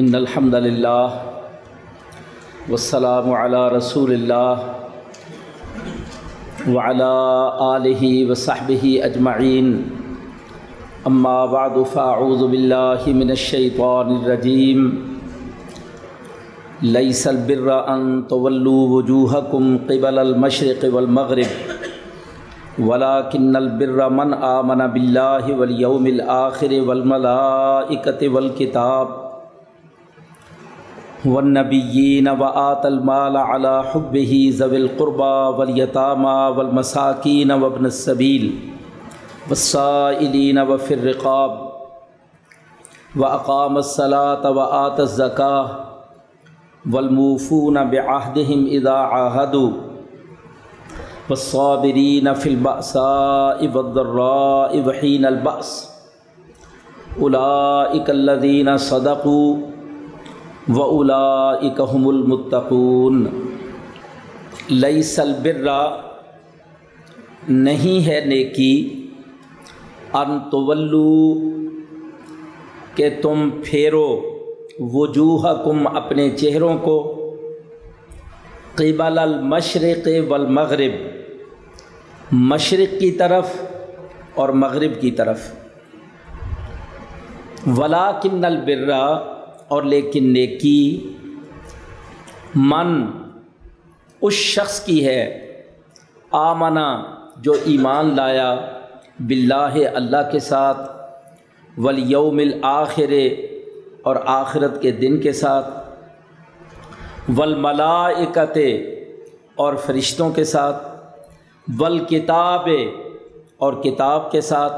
ان الحمد للہ والسلام علی رسول اللہ وعلى آلہ وصحبہ اجمعین اما بعد فاعوذ باللہ من الشیطان الرجیم لیس البر ان تولوا وجوہکم قبل المشرق والمغرب، ولكن البر من آمن بالله واليوم الآخر والملائكة والكتاب. والنبيين وآت المال على حبه ذوي القربى واليتامى والمساكين وابن السبيل والسائلين وفي الرقاب وأقام الصلاة وآت الزكاة والموفون بعهدهم إذا عاهدوا والصابرين في البأساء والضراء وحين البأس أولئك الذين صدقوا وأولئك هم المتقون۔ ليس البر، نہیں ہے نیکی۔ ان تولو کہ تم پھیرو وجوہکم اپنے چہروں کو۔ قبل المشرق والمغرب، مشرق کی طرف اور مغرب کی طرف۔ ولاکن البرا اور لیکن نیکی من اس شخص کی ہے، آمنا، جو ایمان لایا باللہ اللہ کے ساتھ ولیوم الآخر اور آخرت کے دن کے ساتھ، والملائکت اور فرشتوں کے ساتھ، والکتاب اور کتاب کے ساتھ،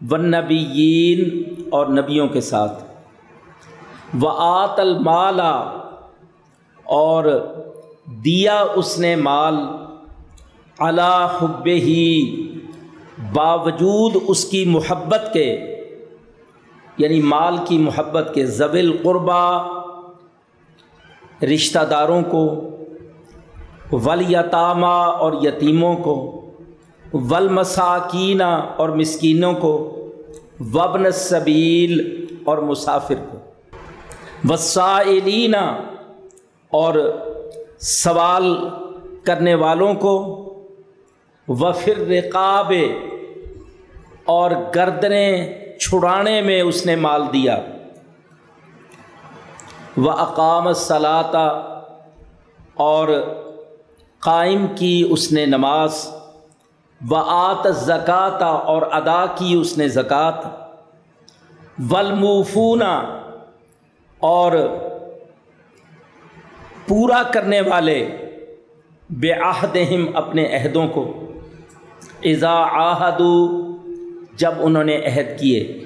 والنبیین اور نبیوں کے ساتھ۔ وآت المالا اور دیا اس نے مال علا حب ہی باوجود اس کی محبت کے یعنی مال کی محبت کے زویل قربا رشتہ داروں کو ولیتامہ اور یتیموں کو ولمساکینہ اور مسکینوں کو وبن صبیل اور مسافر کو۔ وسائلینہ اور سوال کرنے والوں کو وفر رقاب اور گردنیں چھڑانے میں اس نے مال دیا۔ و اقام صلاطہ اور قائم کی اس نے نماز۔ و آت زکاتہ اور ادا کی اس نے زکوٰۃ ولمفونہ اور پورا کرنے والے بے عہدہم اپنے عہدوں کو۔ اذا آہدو جب انہوں نے عہد کیے۔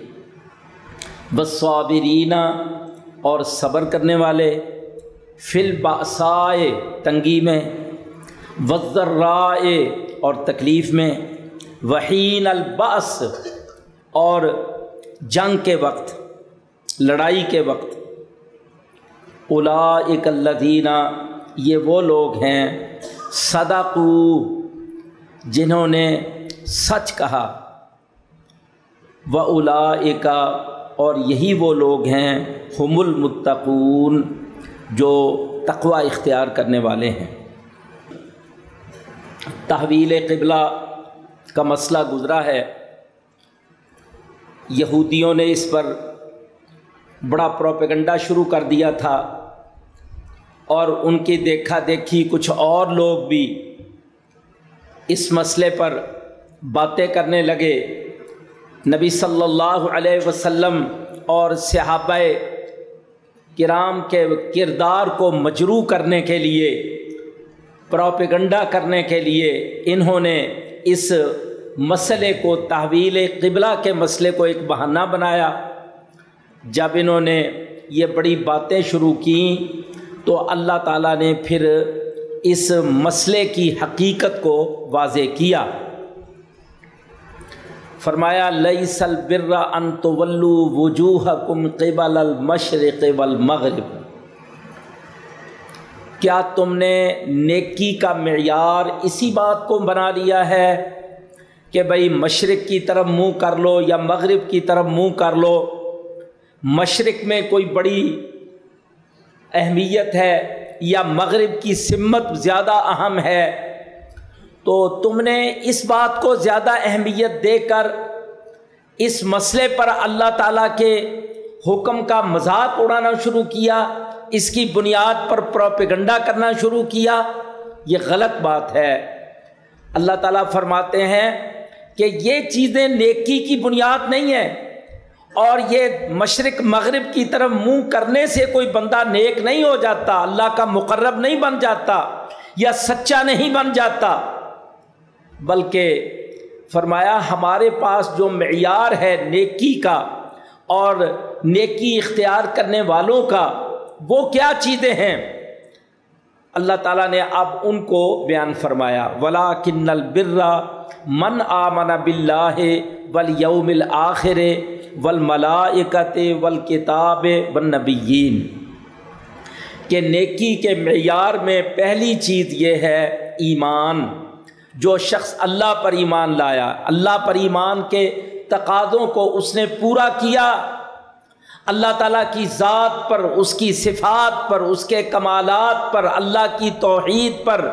بصابرینہ اور صبر کرنے والے۔ فل باسائے تنگی میں۔ وزرائے اور تکلیف میں۔ وحین الباس اور جنگ کے وقت، لڑائی کے وقت۔ الاک الدینہ یہ وہ لوگ ہیں صدقو، جنہوں نے سچ کہا۔ و الا اور یہی وہ لوگ ہیں ہم المتقون، جو تقوی اختیار کرنے والے ہیں۔ تحویل قبلہ کا مسئلہ گزرا ہے۔ یہودیوں نے اس پر بڑا پروپیگنڈا شروع کر دیا تھا اور ان کی دیکھا دیکھی کچھ اور لوگ بھی اس مسئلے پر باتیں کرنے لگے۔ نبی صلی اللہ علیہ وسلم اور صحابہ کرام کے کردار کو مجروح کرنے کے لیے، پروپیگنڈا کرنے کے لیے انہوں نے اس مسئلے کو تحویل قبلہ کے مسئلے کو ایک بہانہ بنایا۔ جب انہوں نے یہ بڑی باتیں شروع کیں تو اللہ تعالیٰ نے پھر اس مسئلے کی حقیقت کو واضح کیا۔ فرمایا لئی سل برا ان تو وجوہ کم قبل المشرق والمغرب۔ کیا تم نے نیکی کا معیار اسی بات کو بنا لیا ہے کہ بھائی مشرق کی طرف منہ کر لو یا مغرب کی طرف منہ کر لو؟ مشرق میں کوئی بڑی اہمیت ہے یا مغرب کی سمت زیادہ اہم ہے، تو تم نے اس بات کو زیادہ اہمیت دے کر اس مسئلے پر اللہ تعالیٰ کے حکم کا مذاق اڑانا شروع کیا، اس کی بنیاد پر پروپیگنڈا کرنا شروع کیا، یہ غلط بات ہے۔ اللہ تعالیٰ فرماتے ہیں کہ یہ چیزیں نیکی کی بنیاد نہیں ہے اور یہ مشرق مغرب کی طرف منہ کرنے سے کوئی بندہ نیک نہیں ہو جاتا، اللہ کا مقرب نہیں بن جاتا یا سچا نہیں بن جاتا۔ بلکہ فرمایا، ہمارے پاس جو معیار ہے نیکی کا اور نیکی اختیار کرنے والوں کا، وہ کیا چیزیں ہیں؟ اللہ تعالیٰ نے اب ان کو بیان فرمایا۔ ولا کن البرا من آمن بلّہ ول یوم الآخر ول ملاکت ول کتاب نبیین کہ نیکی کے معیار میں پہلی چیز یہ ہے ایمان۔ جو شخص اللہ پر ایمان لایا، اللہ پر ایمان کے تقاضوں کو اس نے پورا کیا، اللہ تعالیٰ کی ذات پر، اس کی صفات پر، اس کے کمالات پر، اللہ کی توحید پر۔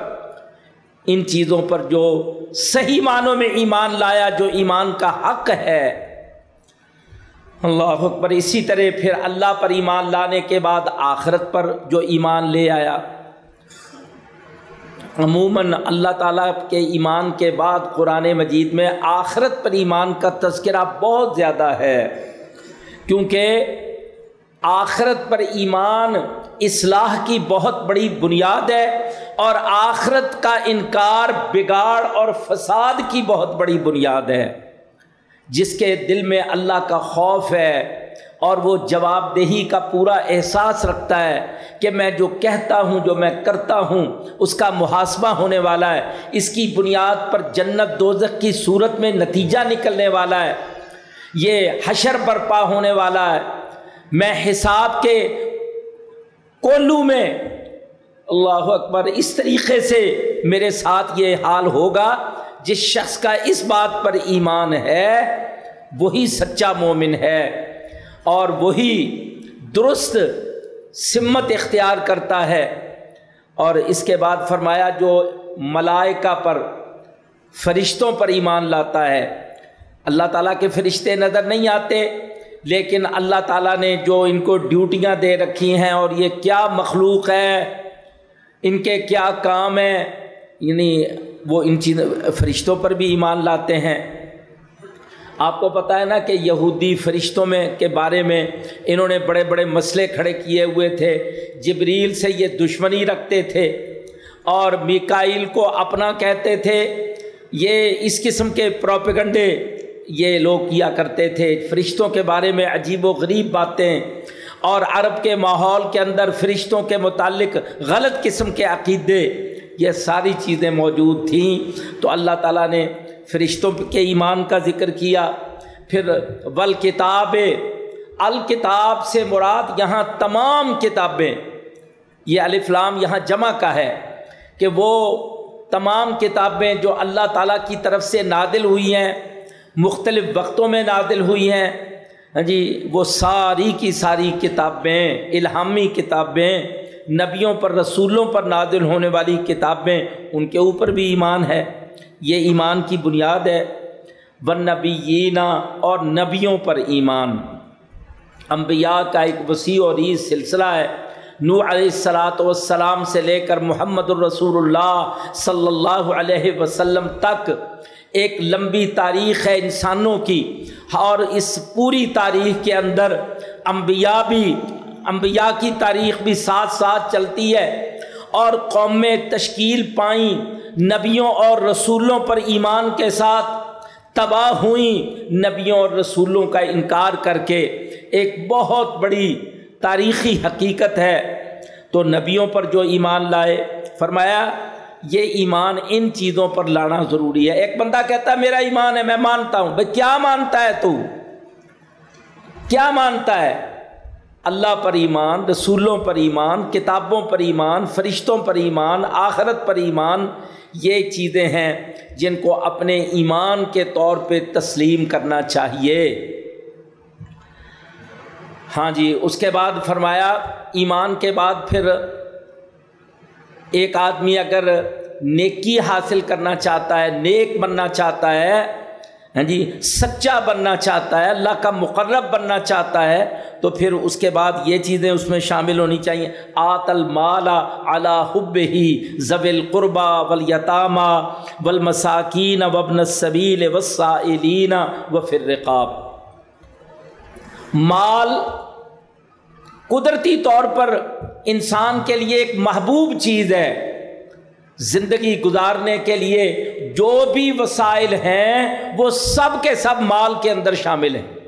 ان چیزوں پر جو صحیح معنوں میں ایمان لایا، جو ایمان کا حق ہے۔ اللہ اکبر، اسی طرح پھر اللہ پر ایمان لانے کے بعد آخرت پر جو ایمان لے آیا، عموماً اللہ تعالیٰ کے ایمان کے بعد قرآن مجید میں آخرت پر ایمان کا تذکرہ بہت زیادہ ہے، کیونکہ آخرت پر ایمان اصلاح کی بہت بڑی بنیاد ہے اور آخرت کا انکار، بگاڑ اور فساد کی بہت بڑی بنیاد ہے۔ جس کے دل میں اللہ کا خوف ہے اور وہ جواب دہی کا پورا احساس رکھتا ہے کہ میں جو کہتا ہوں، جو میں کرتا ہوں، اس کا محاسبہ ہونے والا ہے۔ اس کی بنیاد پر جنت دوزخ کی صورت میں نتیجہ نکلنے والا ہے۔ یہ حشر برپا ہونے والا ہے۔ میں حساب کے کولو میں اللہ اکبر اس طریقے سے میرے ساتھ یہ حال ہوگا۔ جس شخص کا اس بات پر ایمان ہے، وہی سچا مومن ہے اور وہی درست سمت اختیار کرتا ہے۔ اور اس کے بعد فرمایا، جو ملائکہ پر، فرشتوں پر ایمان لاتا ہے۔ اللہ تعالیٰ کے فرشتے نظر نہیں آتے، لیکن اللہ تعالیٰ نے جو ان کو ڈیوٹیاں دے رکھی ہیں اور یہ کیا مخلوق ہے، ان کے کیا کام ہیں یعنی وہ ان چیز فرشتوں پر بھی ایمان لاتے ہیں۔ آپ کو پتہ ہے نا کہ یہودی فرشتوں میں کے بارے میں انہوں نے بڑے بڑے مسئلے کھڑے کیے ہوئے تھے۔ جبریل سے یہ دشمنی رکھتے تھے اور میکائل کو اپنا کہتے تھے۔ یہ اس قسم کے پروپیگنڈے یہ لوگ کیا کرتے تھے۔ فرشتوں کے بارے میں عجیب و غریب باتیں۔ اور عرب کے ماحول کے اندر فرشتوں کے متعلق غلط قسم کے عقیدے۔ یہ ساری چیزیں موجود تھیں۔ تو اللہ تعالیٰ نے فرشتوں کے ایمان کا ذکر کیا۔ پھر ول کتاب الکتاب سے مراد یہاں تمام کتابیں۔ یہ الفلام یہاں جمع کا ہے کہ وہ تمام کتابیں جو اللہ تعالیٰ کی طرف سے نادل ہوئی ہیں، مختلف وقتوں میں نادل ہوئی ہیں۔ ہاں جی وہ ساری کی ساری کتابیں، الہامی کتابیں۔ نبیوں پر، رسولوں پر نادل ہونے والی کتابیں ان کے اوپر بھی ایمان ہے۔ یہ ایمان کی بنیاد ہے۔ و نبینا اور نبیوں پر ایمان۔ انبیاء کا ایک وسیع اور عید سلسلہ ہے۔ نو علیہ السلاۃ والسلام سے لے کر محمد الرسول اللہ صلی اللہ علیہ وسلم تک ایک لمبی تاریخ ہے انسانوں کی۔ اور اس پوری تاریخ کے اندر انبیاء بھی انبیاء کی تاریخ بھی ساتھ ساتھ چلتی ہے اور قومیں تشکیل پائیں، نبیوں اور رسولوں پر ایمان کے ساتھ تباہ ہوئیں، نبیوں اور رسولوں کا انکار کر کے ایک بہت بڑی تاریخی حقیقت ہے۔ تو نبیوں پر جو ایمان لائے، فرمایا، یہ ایمان ان چیزوں پر لانا ضروری ہے۔ ایک بندہ کہتا ہے، میرا ایمان ہے، میں مانتا ہوں۔ بھائی، کیا مانتا ہے تو؟ کیا مانتا ہے؟ اللہ پر ایمان، رسولوں پر ایمان، کتابوں پر ایمان، فرشتوں پر ایمان، آخرت پر ایمان، یہ چیزیں ہیں جن کو اپنے ایمان کے طور پہ تسلیم کرنا چاہیے۔ ہاں جی اس کے بعد فرمایا، ایمان کے بعد پھر ایک آدمی اگر نیکی حاصل کرنا چاہتا ہے، نیک بننا چاہتا ہے ہاں جی سچا بننا چاہتا ہے، اللہ کا مقرب بننا چاہتا ہے تو پھر اس کے بعد یہ چیزیں اس میں شامل ہونی چاہیے۔ آت المالا علا حب ہی ضب القربہ ولیطامہ ولمساکین وبن صبیل وسائلین و فر رقاب مال قدرتی طور پر انسان کے لیے ایک محبوب چیز ہے۔ زندگی گزارنے کے لیے جو بھی وسائل ہیں وہ سب کے سب مال کے اندر شامل ہیں۔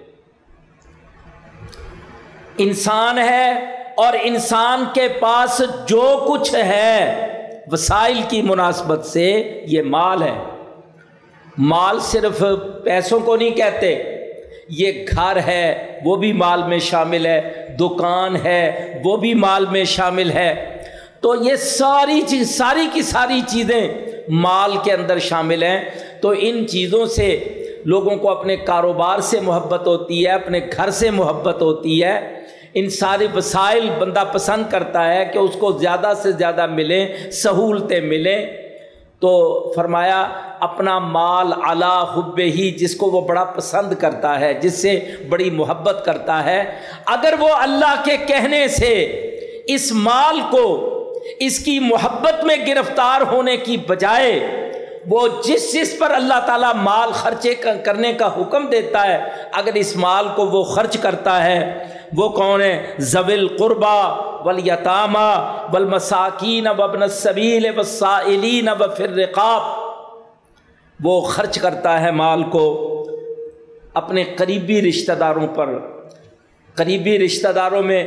انسان ہے اور انسان کے پاس جو کچھ ہے، وسائل کی مناسبت سے یہ مال ہے۔ مال صرف پیسوں کو نہیں کہتے، یہ گھر ہے، وہ بھی مال میں شامل ہے، دکان ہے، وہ بھی مال میں شامل ہے۔ تو یہ ساری چیز، ساری کی ساری چیزیں مال کے اندر شامل ہیں۔ تو ان چیزوں سے لوگوں کو اپنے کاروبار سے محبت ہوتی ہے، اپنے گھر سے محبت ہوتی ہے۔ ان سارے وسائل بندہ پسند کرتا ہے کہ اس کو زیادہ سے زیادہ ملیں، سہولتیں ملیں۔ تو فرمایا، اپنا مال اعلیٰ حب ہی، جس کو وہ بڑا پسند کرتا ہے، جس سے بڑی محبت کرتا ہے۔ اگر وہ اللہ کے کہنے سے اس مال کو، اس کی محبت میں گرفتار ہونے کی بجائے وہ جس جس پر اللہ تعالیٰ مال خرچے کرنے کا حکم دیتا ہے، اگر اس مال کو وہ خرچ کرتا ہے وہ کون ہے؟ زبل قربا ولیطامہ بل مساکین وبن صبیل وسائلین و فر رقاب وہ خرچ کرتا ہے مال کو اپنے قریبی رشتہ داروں پر۔ قریبی رشتہ داروں میں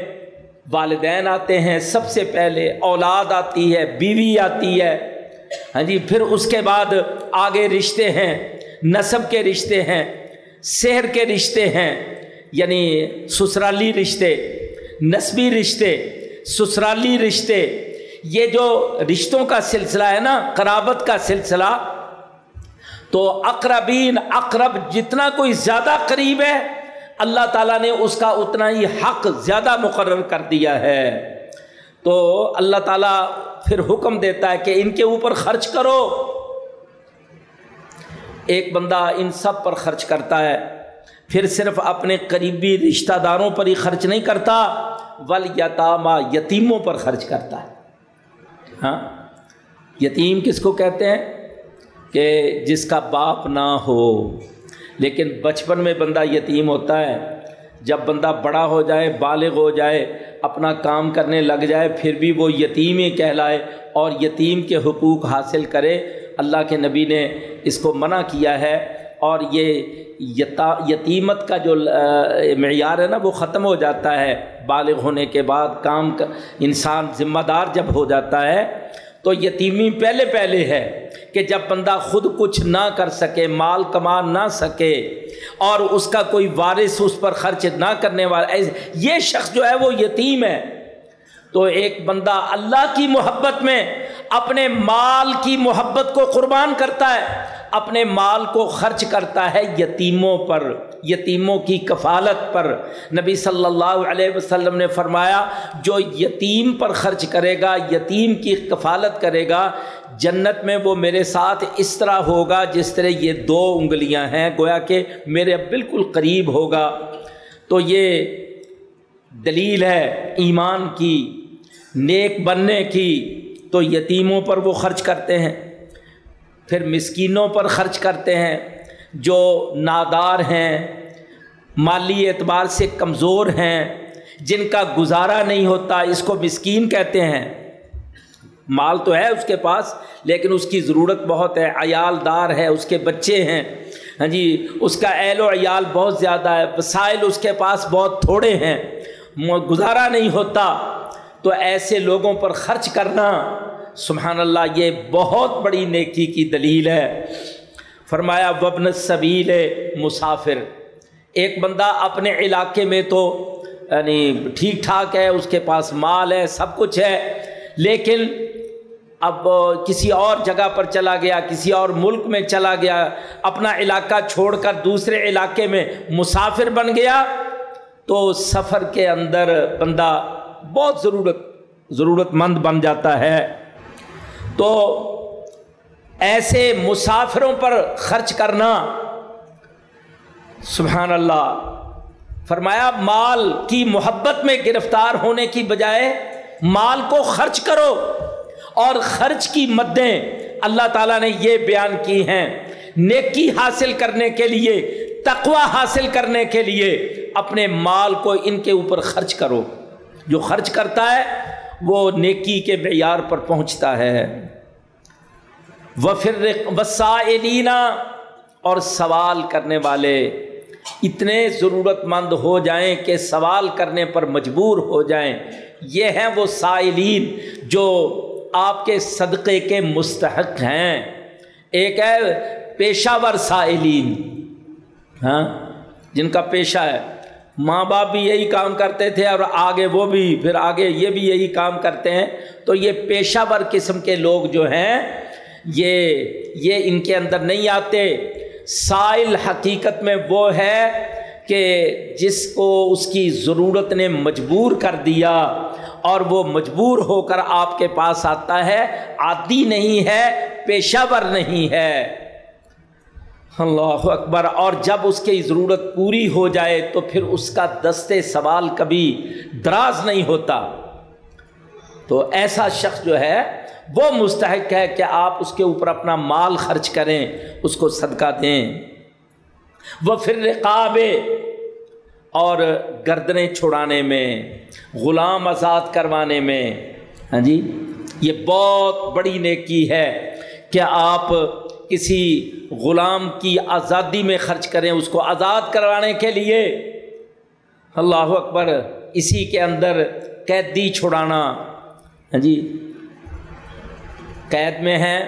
والدین آتے ہیں، سب سے پہلے اولاد آتی ہے، بیوی آتی ہے۔ ہاں جی پھر اس کے بعد آگے رشتے ہیں نصب کے رشتے ہیں شہر کے رشتے ہیں۔ یعنی سسرالی رشتے، نسبی رشتے، سسرالی رشتے، یہ جو رشتوں کا سلسلہ ہے نا، قرابت کا سلسلہ، تو اقربین، اقرب جتنا کوئی زیادہ قریب ہے، اللہ تعالیٰ نے اس کا اتنا ہی حق زیادہ مقرر کر دیا ہے۔ تو اللہ تعالیٰ پھر حکم دیتا ہے کہ ان کے اوپر خرچ کرو۔ ایک بندہ ان سب پر خرچ کرتا ہے۔ پھر صرف اپنے قریبی رشتہ داروں پر ہی خرچ نہیں کرتا، ول یتامہ یتیموں پر خرچ کرتا ہے۔ ہاں؟ یتیم کس کو کہتے ہیں؟ کہ جس کا باپ نہ ہو۔ لیکن بچپن میں بندہ یتیم ہوتا ہے۔ جب بندہ بڑا ہو جائے، بالغ ہو جائے، اپنا کام کرنے لگ جائے، پھر بھی وہ یتیم ہی کہلائے اور یتیم کے حقوق حاصل کرے۔ اللہ کے نبی نے اس کو منع کیا ہے اور یہ یتیمت کا جو معیار ہے نا، وہ ختم ہو جاتا ہے۔ بالغ ہونے کے بعد کام کا، انسان ذمہ دار جب ہو جاتا ہے، تو یتیمی پہلے پہلے ہے کہ جب بندہ خود کچھ نہ کر سکے، مال کما نہ سکے، اور اس کا کوئی وارث اس پر خرچ نہ کرنے والا یہ شخص جو ہے وہ یتیم ہے۔ تو ایک بندہ اللہ کی محبت میں اپنے مال کی محبت کو قربان کرتا ہے۔ اپنے مال کو خرچ کرتا ہے یتیموں پر، یتیموں کی کفالت پر۔ نبی صلی اللہ علیہ وسلم نے فرمایا، جو یتیم پر خرچ کرے گا، یتیم کی کفالت کرے گا، جنت میں وہ میرے ساتھ اس طرح ہوگا جس طرح یہ دو انگلیاں ہیں۔ گویا کہ میرے بالکل قریب ہوگا۔ تو یہ دلیل ہے ایمان کی، نیک بننے کی۔ تو یتیموں پر وہ خرچ کرتے ہیں۔ پھر مسکینوں پر خرچ کرتے ہیں، جو نادار ہیں، مالی اعتبار سے کمزور ہیں، جن کا گزارا نہیں ہوتا، اس کو مسکین کہتے ہیں۔ مال تو ہے اس کے پاس، لیکن اس کی ضرورت بہت ہے، عیال دار ہے، اس کے بچے ہیں۔ ہاں جی اس کا اہل و عیال بہت زیادہ ہے، وسائل اس کے پاس بہت تھوڑے ہیں گزارا نہیں ہوتا۔ تو ایسے لوگوں پر خرچ کرنا سبحان اللہ، یہ بہت بڑی نیکی کی دلیل ہے۔ فرمایا وبن صبیل مسافر۔ ایک بندہ اپنے علاقے میں تو یعنی ٹھیک ٹھاک ہے، اس کے پاس مال ہے، سب کچھ ہے، لیکن اب کسی اور جگہ پر چلا گیا، کسی اور ملک میں چلا گیا، اپنا علاقہ چھوڑ کر دوسرے علاقے میں مسافر بن گیا، تو سفر کے اندر بندہ بہت ضرورت ضرورت مند بن جاتا ہے۔ تو ایسے مسافروں پر خرچ کرنا سبحان اللہ۔ فرمایا، مال کی محبت میں گرفتار ہونے کی بجائے مال کو خرچ کرو اور خرچ کی مدیں اللہ تعالیٰ نے یہ بیان کی ہیں۔ نیکی حاصل کرنے کے لیے تقوا حاصل کرنے کے لیے اپنے مال کو ان کے اوپر خرچ کرو۔ جو خرچ کرتا ہے وہ نیکی کے معیار پر پہنچتا ہے۔ وہ پھر وسائلینہ اور سوال کرنے والے اتنے ضرورت مند ہو جائیں کہ سوال کرنے پر مجبور ہو جائیں۔ یہ ہیں وہ سائلین جو آپ کے صدقے کے مستحق ہیں۔ ایک ہے پیشہ ور سائلین۔ ہاں جن کا پیشہ ہے۔ ماں باپ بھی یہی کام کرتے تھے اور آگے وہ بھی، پھر آگے یہ بھی یہی کام کرتے ہیں۔ تو یہ پیشہ ور قسم کے لوگ جو ہیں، یہ یہ ان کے اندر نہیں آتے۔ سائل حقیقت میں وہ ہے کہ جس کو اس کی ضرورت نے مجبور کر دیا اور وہ مجبور ہو کر آپ کے پاس آتا ہے۔ عادی نہیں ہے پیشہ ور نہیں ہے۔ اللہ اکبر اور جب اس کی ضرورت پوری ہو جائے تو پھر اس کا دستے سوال کبھی دراز نہیں ہوتا۔ تو ایسا شخص جو ہے، وہ مستحق ہے کہ آپ اس کے اوپر اپنا مال خرچ کریں، اس کو صدقہ دیں۔ وہ پھر رقاب اور گردنیں چھڑانے میں، غلام آزاد کروانے میں۔ ہاں جی یہ بہت بڑی نیکی ہے کہ آپ کسی غلام کی آزادی میں خرچ کریں، اس کو آزاد کروانے کے لیے۔ اللہ اکبر، اسی کے اندر قیدی چھڑانا۔ ہاں جی قید میں ہیں،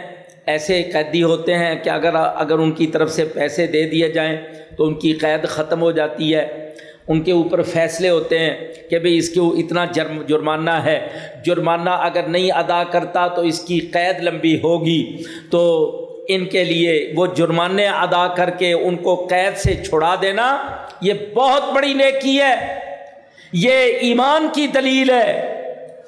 ایسے قیدی ہوتے ہیں کہ اگر اگر ان کی طرف سے پیسے دے دیے جائیں تو ان کی قید ختم ہو جاتی ہے۔ ان کے اوپر فیصلے ہوتے ہیں کہ بھئی اس کو اتنا جرم، جرمانہ ہے۔ جرمانہ اگر نہیں ادا کرتا تو اس کی قید لمبی ہوگی۔ تو ان کے لیے وہ جرمانے ادا کر کے ان کو قید سے چھڑا دینا، یہ بہت بڑی نیکی ہے۔ یہ ایمان کی دلیل ہے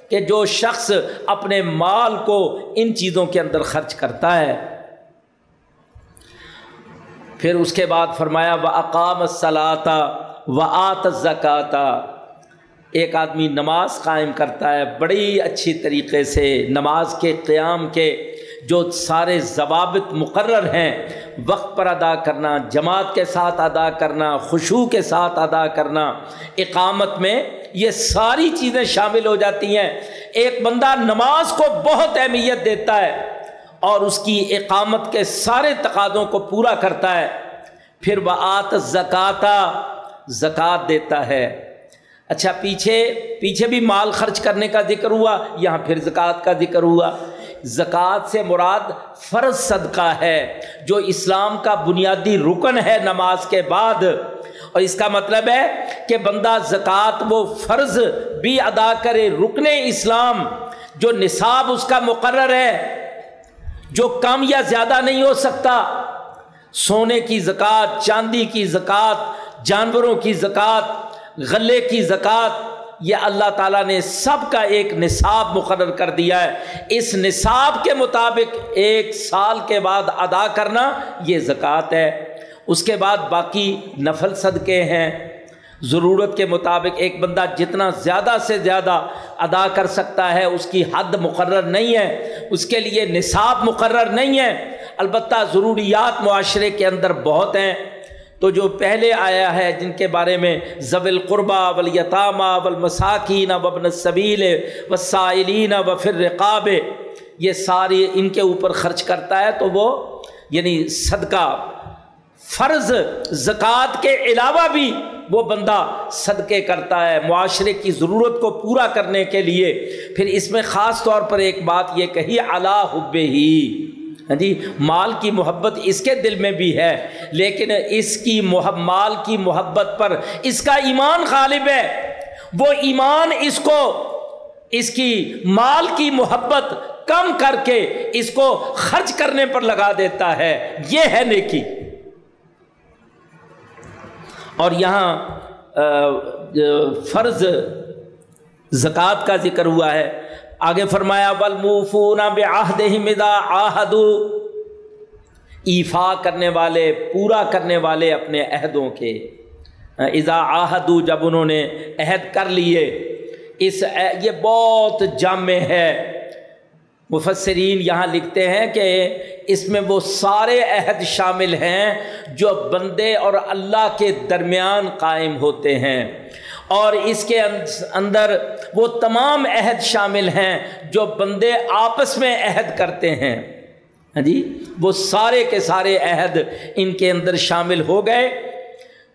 کہ جو شخص اپنے مال کو ان چیزوں کے اندر خرچ کرتا ہے۔ پھر اس کے بعد فرمایا، و اقام صلاطہ و آت زکاتہ ایک آدمی نماز قائم کرتا ہے، بڑی اچھی طریقے سے نماز کے قیام کے جو سارے ضوابط مقرر ہیں، وقت پر ادا کرنا، جماعت کے ساتھ ادا کرنا خوشو کے ساتھ ادا کرنا، اقامت میں یہ ساری چیزیں شامل ہو جاتی ہیں۔ ایک بندہ نماز کو بہت اہمیت دیتا ہے اور اس کی اقامت کے سارے تقاضوں کو پورا کرتا ہے۔ پھر وہ آت زکاتہ زکوٰۃ دیتا ہے۔ اچھا پیچھے پیچھے بھی مال خرچ کرنے کا ذکر ہوا، یہاں پھر زکوٰۃ کا ذکر ہوا۔ زکوٰۃ سے مراد فرض صدقہ ہے، جو اسلام کا بنیادی رکن ہے نماز کے بعد۔ اور اس کا مطلب ہے کہ بندہ زکوٰۃ وہ فرض بھی ادا کرے رکن اسلام، جو نصاب اس کا مقرر ہے، جو کم یا زیادہ نہیں ہو سکتا۔ سونے کی زکوٰۃ، چاندی کی زکوٰۃ، جانوروں کی زکوٰۃ، غلے کی زکوٰۃ یہ اللہ تعالیٰ نے سب کا ایک نصاب مقرر کر دیا ہے۔ اس نصاب کے مطابق ایک سال کے بعد ادا کرنا یہ زکوٰۃ ہے۔ اس کے بعد باقی نفل صدقے ہیں۔ ضرورت کے مطابق ایک بندہ جتنا زیادہ سے زیادہ ادا کر سکتا ہے، اس کی حد مقرر نہیں ہے۔ اس کے لیے نصاب مقرر نہیں ہے۔ البتہ ضروریات معاشرے کے اندر بہت ہیں۔ تو جو پہلے آیا ہے جن کے بارے میں ضو القربہ ولیطامہ ولمساکین وبن صبیل وسائلین و فر رقاب یہ ساری ان کے اوپر خرچ کرتا ہے تو وہ یعنی صدقہ، فرض، زکوٰۃ کے علاوہ بھی وہ بندہ صدقے کرتا ہے، معاشرے کی ضرورت کو پورا کرنے کے لیے۔ پھر اس میں خاص طور پر ایک بات یہ کہی اعلیٰ حب ہی ہاں جی مال کی محبت اس کے دل میں بھی ہے، لیکن اس کی مال کی محبت پر اس کا ایمان غالب ہے۔ وہ ایمان اس کو، اس کی مال کی محبت کم کر کے اس کو خرچ کرنے پر لگا دیتا ہے۔ یہ ہے نیکی۔ اور یہاں فرض زکوٰۃ کا ذکر ہوا ہے۔ آگے فرمایا بلموفون بے آہد مدا ایفا کرنے والے، پورا کرنے والے اپنے عہدوں کے۔ اذا آہدو جب انہوں نے عہد کر لیے۔ اس یہ بہت جامع ہے۔ مفسرین یہاں لکھتے ہیں کہ اس میں وہ سارے عہد شامل ہیں جو بندے اور اللہ کے درمیان قائم ہوتے ہیں۔ اور اس کے اندر وہ تمام عہد شامل ہیں جو بندے آپس میں عہد کرتے ہیں۔ ہاں جی؟ وہ سارے کے سارے عہد ان کے اندر شامل ہو گئے۔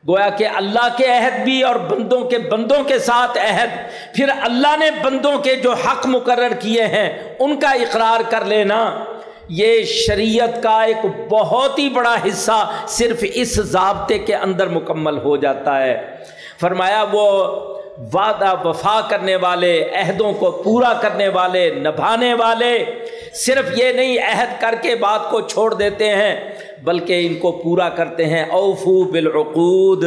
گویا کہ اللہ کے عہد بھی اور بندوں کے بندوں کے ساتھ عہد۔ پھر اللہ نے بندوں کے جو حق مقرر کیے ہیں، ان کا اقرار کر لینا۔ یہ شریعت کا ایک بہت ہی بڑا حصہ صرف اس ضابطے کے اندر مکمل ہو جاتا ہے۔ فرمایا وہ وعدہ وفا کرنے والے، عہدوں کو پورا کرنے والے، نبھانے والے صرف یہ نہیں، عہد کر کے بات کو چھوڑ دیتے ہیں، بلکہ ان کو پورا کرتے ہیں۔ اوفو بالعقود۔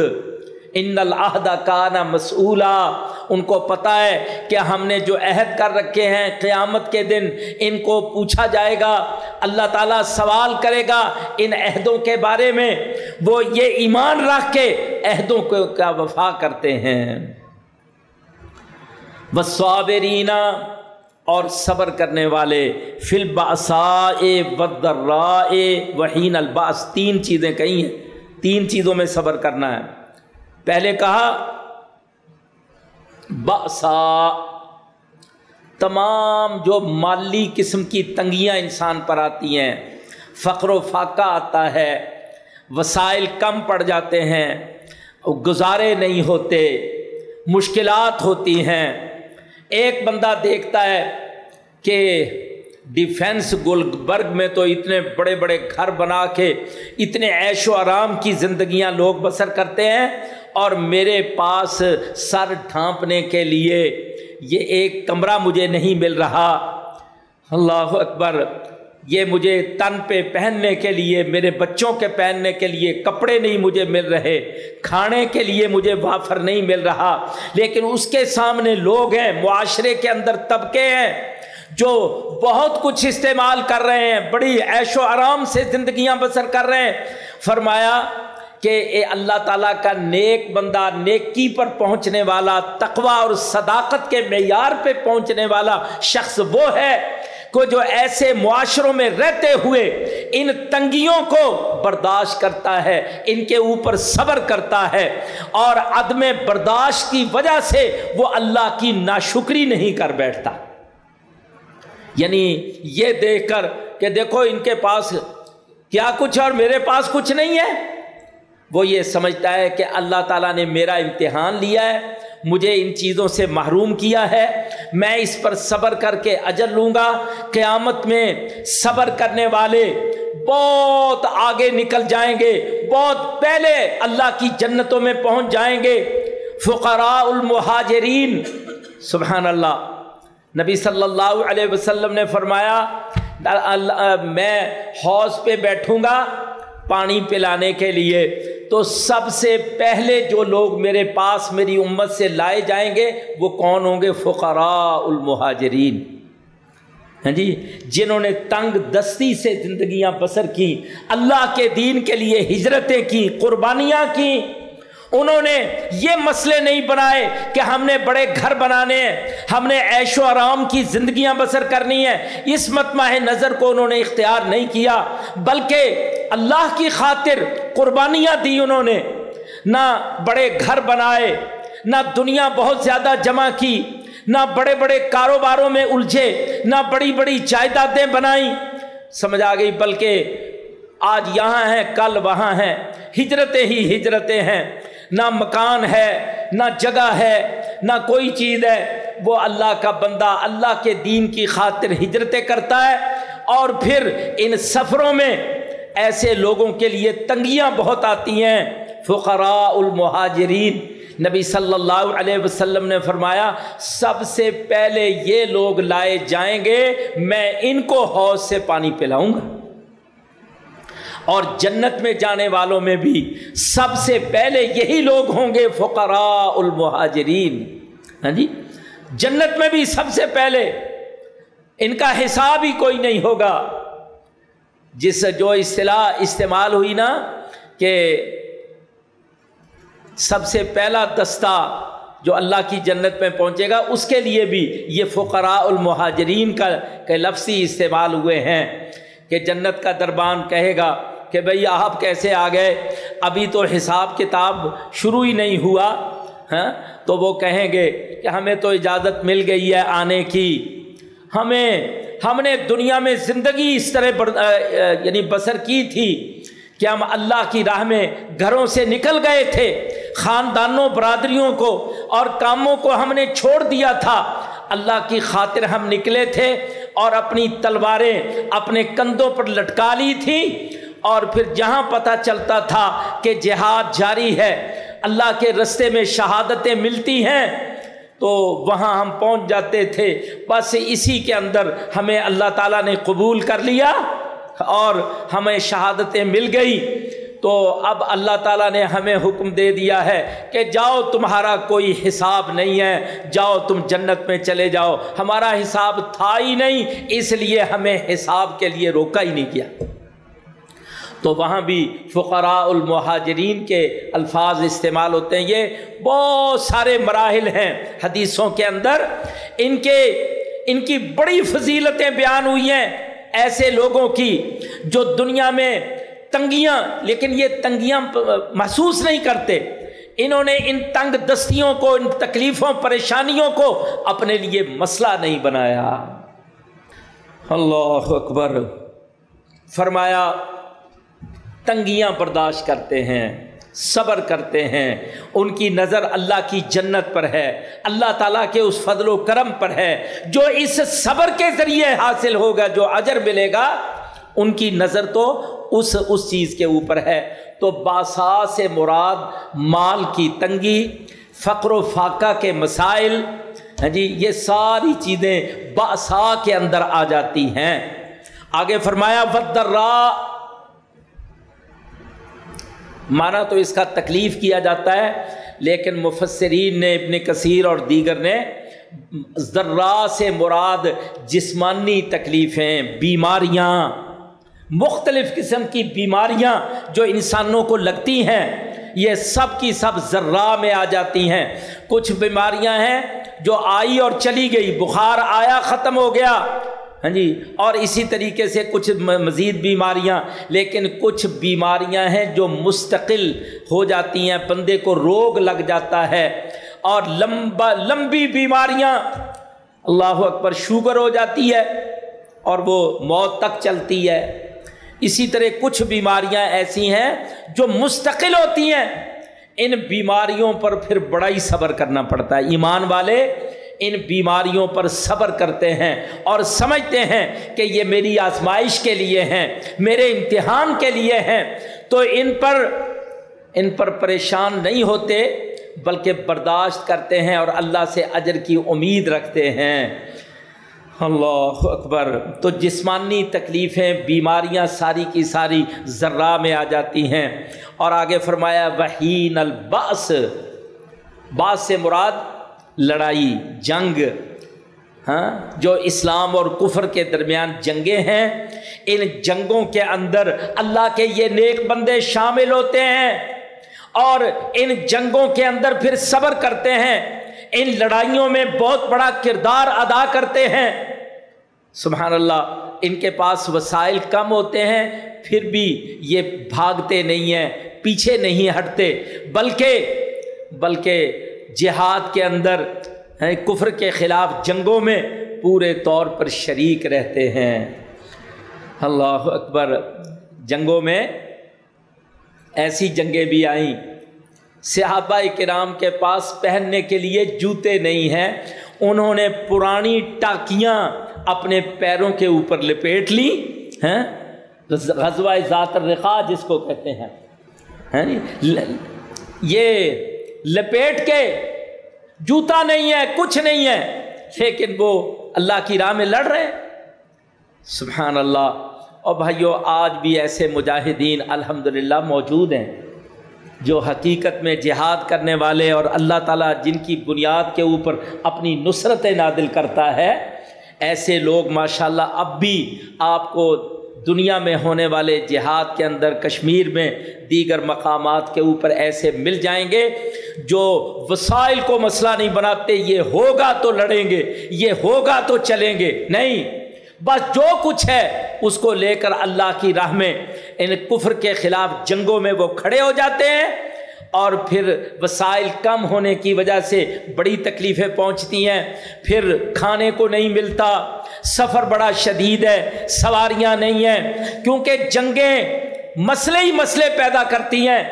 ان العہدہ کا نا مسولہ ان کو پتہ ہے کہ ہم نے جو عہد کر رکھے ہیں قیامت کے دن ان کو پوچھا جائے گا۔ اللہ تعالیٰ سوال کرے گا ان عہدوں کے بارے میں۔ وہ یہ ایمان رکھ کے عہدوں کو کا وفا کرتے ہیں۔ بسوابرینا اور صبر کرنے والے۔ فل باسا بدرا وحین الباس تین چیزیں کہی ہیں۔ تین چیزوں میں صبر کرنا ہے۔ پہلے کہا باسا تمام جو مالی قسم کی تنگیاں انسان پر آتی ہیں، فقر و فاقہ آتا ہے، وسائل کم پڑ جاتے ہیں گزارے نہیں ہوتے، مشکلات ہوتی ہیں۔ ایک بندہ دیکھتا ہے کہ ڈیفینس گلبرگ میں تو اتنے بڑے بڑے گھر بنا کے، اتنے عیش و آرام کی زندگیاں لوگ بسر کرتے ہیں اور میرے پاس سر ڈھانپنے کے لیے یہ ایک کمرہ مجھے نہیں مل رہا۔ اللہ اکبر، یہ مجھے تن پہ پہننے کے لیے، میرے بچوں کے پہننے کے لیے کپڑے نہیں مجھے مل رہے۔ کھانے کے لیے مجھے وافر نہیں مل رہا۔ لیکن اس کے سامنے لوگ ہیں، معاشرے کے اندر طبقے ہیں، جو بہت کچھ استعمال کر رہے ہیں۔ بڑی عیش و آرام سے زندگیاں بسر کر رہے ہیں۔ فرمایا کہ اے اللہ تعالیٰ کا نیک بندہ نیکی پر پہنچنے والا تقوا اور صداقت کے معیار پہ پہنچنے والا شخص وہ ہے کو جو ایسے معاشروں میں رہتے ہوئے ان تنگیوں کو برداشت کرتا ہے، ان کے اوپر صبر کرتا ہے اور عدم برداشت کی وجہ سے وہ اللہ کی ناشکری نہیں کر بیٹھتا۔ یعنی یہ دیکھ کر کہ دیکھو ان کے پاس کیا کچھ اور میرے پاس کچھ نہیں ہے۔ وہ یہ سمجھتا ہے کہ اللہ تعالیٰ نے میرا امتحان لیا ہے، مجھے ان چیزوں سے محروم کیا ہے۔ میں اس پر صبر کر کے اجر لوں گا۔ قیامت میں صبر کرنے والے بہت آگے نکل جائیں گے۔ بہت پہلے اللہ کی جنتوں میں پہنچ جائیں گے۔ فقراء المہاجرین، سبحان اللہ۔ نبی صلی اللہ علیہ وسلم نے فرمایا، میں حوض پہ بیٹھوں گا پانی پلانے کے لیے۔ تو سب سے پہلے جو لوگ میرے پاس میری امت سے لائے جائیں گے، وہ کون ہوں گے؟ فقراء المہاجرین۔ ہاں جی جنہوں نے تنگ دستی سے زندگیاں بسر کی اللہ کے دین کے لیے ہجرتیں کی قربانیاں کی انہوں نے یہ مسئلے نہیں بنائے کہ ہم نے بڑے گھر بنانے ہیں، ہم نے عیش و آرام کی زندگیاں بسر کرنی ہے اس متماہ نظر کو انہوں نے اختیار نہیں کیا، بلکہ اللہ کی خاطر قربانیاں دی انہوں نے۔ نہ بڑے گھر بنائے، نہ دنیا بہت زیادہ جمع کی، نہ بڑے بڑے کاروباروں میں الجھے، نہ بڑی بڑی جائیدادیں بنائیں سمجھ آ گئی، بلکہ آج یہاں ہیں، کل وہاں ہیں، ہجرتیں ہی ہجرتیں ہیں۔ نہ مکان ہے، نہ جگہ ہے، نہ کوئی چیز ہے، وہ اللہ کا بندہ اللہ کے دین کی خاطر ہجرتیں کرتا ہے۔ اور پھر ان سفروں میں ایسے لوگوں کے لیے تنگیاں بہت آتی ہیں۔ فقراء المہاجرین، نبی صلی اللہ علیہ وسلم نے فرمایا، سب سے پہلے یہ لوگ لائے جائیں گے، میں ان کو حوض سے پانی پلاؤں گا۔ اور جنت میں جانے والوں میں بھی سب سے پہلے یہی لوگ ہوں گے فقراء المہاجرین۔ ہاں جی؟ جنت میں بھی سب سے پہلے ان کا حساب ہی کوئی نہیں ہوگا۔ جس جو اصطلاح استعمال ہوئی نا کہ سب سے پہلا دستہ جو اللہ کی جنت میں پہنچے گا، اس کے لیے بھی یہ فقراء المہاجرین کا کہ لفظی استعمال ہوئے ہیں کہ جنت کا دربان کہے گا۔ کہ بھئی آپ کیسے آ گئے؟ ابھی تو حساب کتاب شروع ہی نہیں ہوا ہاں؟ تو وہ کہیں گے کہ ہمیں تو اجازت مل گئی ہے آنے کی۔ ہمیں، ہم نے دنیا میں زندگی اس طرح یعنی بسر کی تھی کہ ہم اللہ کی راہ میں گھروں سے نکل گئے تھے، خاندانوں، برادریوں کو اور کاموں کو ہم نے چھوڑ دیا تھا۔ اللہ کی خاطر ہم نکلے تھے اور اپنی تلواریں اپنے کندھوں پر لٹکا لی تھی اور پھر جہاں پتہ چلتا تھا کہ جہاد جاری ہے، اللہ کے رستے میں شہادتیں ملتی ہیں، تو وہاں ہم پہنچ جاتے تھے۔ بس اسی کے اندر ہمیں اللہ تعالیٰ نے قبول کر لیا اور ہمیں شہادتیں مل گئی۔ تو اب اللہ تعالیٰ نے ہمیں حکم دے دیا ہے کہ جاؤ، تمہارا کوئی حساب نہیں ہے۔ جاؤ، تم جنت میں چلے جاؤ۔ ہمارا حساب تھا ہی نہیں، اس لیے ہمیں حساب کے لیے روکا ہی نہیں کیا تو وہاں بھی فقراء المہاجرین کے الفاظ استعمال ہوتے ہیں۔ یہ بہت سارے مراحل ہیں حدیثوں کے اندر۔ ان کے، ان کی بڑی فضیلتیں بیان ہوئی ہیں ایسے لوگوں کی جو دنیا میں تنگیاں، لیکن یہ تنگیاں محسوس نہیں کرتے۔ انہوں نے ان تنگ دستیوں کو، ان تکلیفوں، پریشانیوں کو اپنے لیے مسئلہ نہیں بنایا۔ اللہ اکبر۔ فرمایا تنگیاں برداشت کرتے ہیں، صبر کرتے ہیں۔ ان کی نظر اللہ کی جنت پر ہے۔ اللہ تعالیٰ کے اس فضل و کرم پر ہے۔ جو اس صبر کے ذریعے حاصل ہوگا، جو اجر ملے گا، ان کی نظر تو اس اس چیز کے اوپر ہے۔ تو باسا سے مراد مال کی تنگی، فقر و فاقہ کے مسائل ہاں جی یہ ساری چیزیں باسا کے اندر آ جاتی ہیں۔ آگے فرمایا ودرا مانا تو اس کا تکلیف کیا جاتا ہے، لیکن مفسرین نے ابن کثیر اور دیگر نے ذرا سے مراد جسمانی تکلیفیں، بیماریاں، مختلف قسم کی بیماریاں جو انسانوں کو لگتی ہیں، یہ سب کی سب ذرا میں آ جاتی ہیں۔ کچھ بیماریاں ہیں جو آئی اور چلی گئی، بخار آیا، ختم ہو گیا۔ ہاں جی؟ اور اسی طریقے سے کچھ مزید بیماریاں، لیکن کچھ بیماریاں ہیں جو مستقل ہو جاتی ہیں، بندے کو روگ لگ جاتا ہے اور لمبا، لمبی بیماریاں اللہ اکبر شوگر ہو جاتی ہے اور وہ موت تک چلتی ہے۔ اسی طرح کچھ بیماریاں ایسی ہیں جو مستقل ہوتی ہیں۔ ان بیماریوں پر پھر بڑا ہی صبر کرنا پڑتا ہے۔ ایمان والے ان بیماریوں پر صبر کرتے ہیں اور سمجھتے ہیں کہ یہ میری آزمائش کے لیے ہیں، میرے امتحان کے لیے ہیں۔ تو ان پر ان پر پریشان نہیں ہوتے، بلکہ برداشت کرتے ہیں اور اللہ سے اجر کی امید رکھتے ہیں۔ اللہ اکبر۔ تو جسمانی تکلیفیں، بیماریاں ساری کی ساری ذرہ میں آ جاتی ہیں۔ اور آگے فرمایا وحین الباس باس سے مراد لڑائی، جنگ ہاں جو اسلام اور کفر کے درمیان جنگیں ہیں، ان جنگوں کے اندر اللہ کے یہ نیک بندے شامل ہوتے ہیں اور ان جنگوں کے اندر پھر صبر کرتے ہیں۔ ان لڑائیوں میں بہت بڑا کردار ادا کرتے ہیں۔ سبحان اللہ، ان کے پاس وسائل کم ہوتے ہیں، پھر بھی یہ بھاگتے نہیں ہیں، پیچھے نہیں ہٹتے، بلکہ بلکہ جہاد کے اندر کفر کے خلاف جنگوں میں پورے طور پر شریک رہتے ہیں۔ اللہ اکبر، جنگوں میں ایسی جنگیں بھی آئیں۔ صحابہ کرام کے پاس پہننے کے لیے جوتے نہیں ہیں۔ انہوں نے پرانی ٹاکیاں اپنے پیروں کے اوپر لپیٹ لی، ہیں، غزوہ ذات الرقا جس کو کہتے ہیں، یہ لپیٹ کے، جوتا نہیں ہے، کچھ نہیں ہے، لیکن وہ اللہ کی راہ میں لڑ رہے ہیں۔ سبحان اللہ۔ اور بھائیو، آج بھی ایسے مجاہدین الحمدللہ موجود ہیں جو حقیقت میں جہاد کرنے والے اور اللہ تعالیٰ جن کی بنیاد کے اوپر اپنی نصرت نادل کرتا ہے، ایسے لوگ ماشاءاللہ اب بھی آپ کو دنیا میں ہونے والے جہاد کے اندر کشمیر میں دیگر مقامات کے اوپر ایسے مل جائیں گے جو وسائل کو مسئلہ نہیں بناتے، یہ ہوگا تو لڑیں گے، یہ ہوگا تو چلیں گے۔ نہیں، بس جو کچھ ہے، اس کو لے کر اللہ کی راہ میں ان کفر کے خلاف جنگوں میں وہ کھڑے ہو جاتے ہیں۔ اور پھر وسائل کم ہونے کی وجہ سے بڑی تکلیفیں پہنچتی ہیں۔ پھر کھانے کو نہیں ملتا۔ سفر بڑا شدید ہے، سواریاں نہیں ہیں۔ کیونکہ جنگیں مسئلے ہی مسئلے پیدا کرتی ہیں۔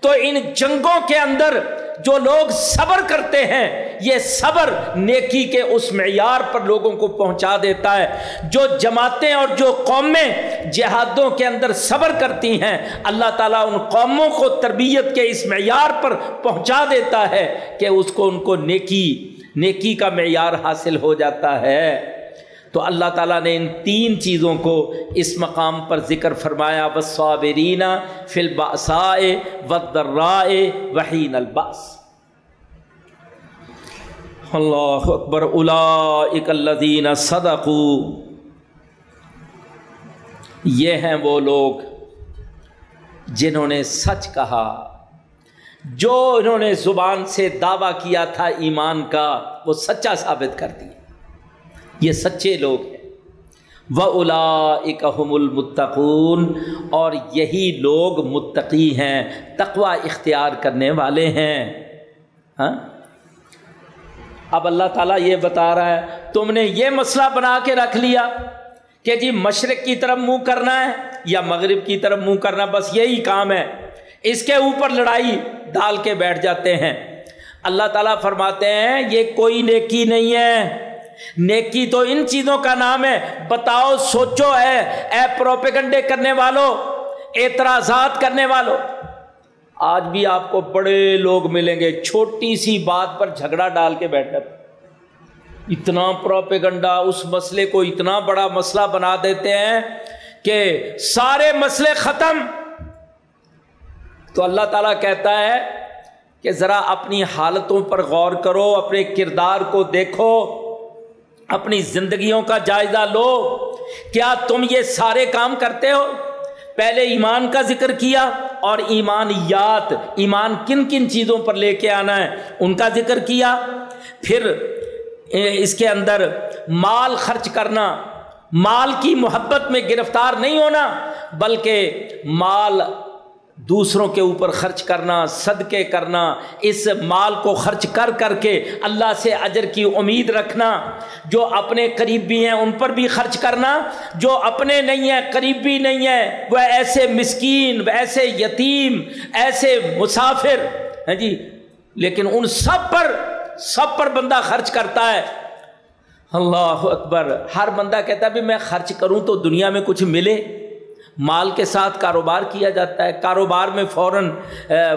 تو ان جنگوں کے اندر جو لوگ صبر کرتے ہیں، یہ صبر نیکی کے اس معیار پر لوگوں کو پہنچا دیتا ہے۔ جو جماعتیں اور جو قومیں جہادوں کے اندر صبر کرتی ہیں، اللہ تعالیٰ ان قوموں کو تربیت کے اس معیار پر پہنچا دیتا ہے کہ اس کو ان کو نیکی نیکی کا معیار حاصل ہو جاتا ہے۔ تو اللہ تعالیٰ نے ان تین چیزوں کو اس مقام پر ذکر فرمایا بصابرینہ فلباسائے ودرائے وحین الباس اللہ اکبر الادین صدقو یہ ہیں وہ لوگ جنہوں نے سچ کہا، جو انہوں نے زبان سے دعویٰ کیا تھا ایمان کا، وہ سچا ثابت کر دیا یہ سچے لوگ ہیں۔ و الا اکم المتقون، اور یہی لوگ متقی ہیں تقوا اختیار کرنے والے ہیں۔ ہاں؟ اب اللہ تعالیٰ یہ بتا رہا ہے، تم نے یہ مسئلہ بنا کے رکھ لیا کہ جی مشرق کی طرف منہ کرنا ہے یا مغرب کی طرف منہ کرنا، بس یہی کام ہے۔ اس کے اوپر لڑائی ڈال کے بیٹھ جاتے ہیں۔ اللہ تعالیٰ فرماتے ہیں، یہ کوئی نیکی نہیں ہے۔ نیکی تو ان چیزوں کا نام ہے۔ بتاؤ، سوچو ہے اے پروپیگنڈے کرنے والوں اعتراضات کرنے والوں آج بھی آپ کو بڑے لوگ ملیں گے، چھوٹی سی بات پر جھگڑا ڈال کے بیٹھے اتنا پروپیگنڈا، اس مسئلے کو اتنا بڑا مسئلہ بنا دیتے ہیں کہ سارے مسئلے ختم۔ تو اللہ تعالیٰ کہتا ہے کہ ذرا اپنی حالتوں پر غور کرو، اپنے کردار کو دیکھو۔ اپنی زندگیوں کا جائزہ لو۔ کیا تم یہ سارے کام کرتے ہو؟ پہلے ایمان کا ذکر کیا اور ایمانیات، ایمان کن کن چیزوں پر لے کے آنا ہے، ان کا ذکر کیا۔ پھر اس کے اندر مال خرچ کرنا۔ مال کی محبت میں گرفتار نہیں ہونا، بلکہ مال دوسروں کے اوپر خرچ کرنا، صدقے کرنا، اس مال کو خرچ کر کر کے اللہ سے اجر کی امید رکھنا، جو اپنے قریب بھی ہیں ان پر بھی خرچ کرنا، جو اپنے نہیں ہیں، قریب بھی نہیں ہیں، وہ ایسے مسکین، ایسے یتیم، ایسے مسافر ہیں جی؟ لیکن ان سب پر سب پر بندہ خرچ کرتا ہے۔ اللہ اکبر، ہر بندہ کہتا ہے بھی میں خرچ کروں تو دنیا میں کچھ ملے۔ مال کے ساتھ کاروبار کیا جاتا ہے، کاروبار میں فوراً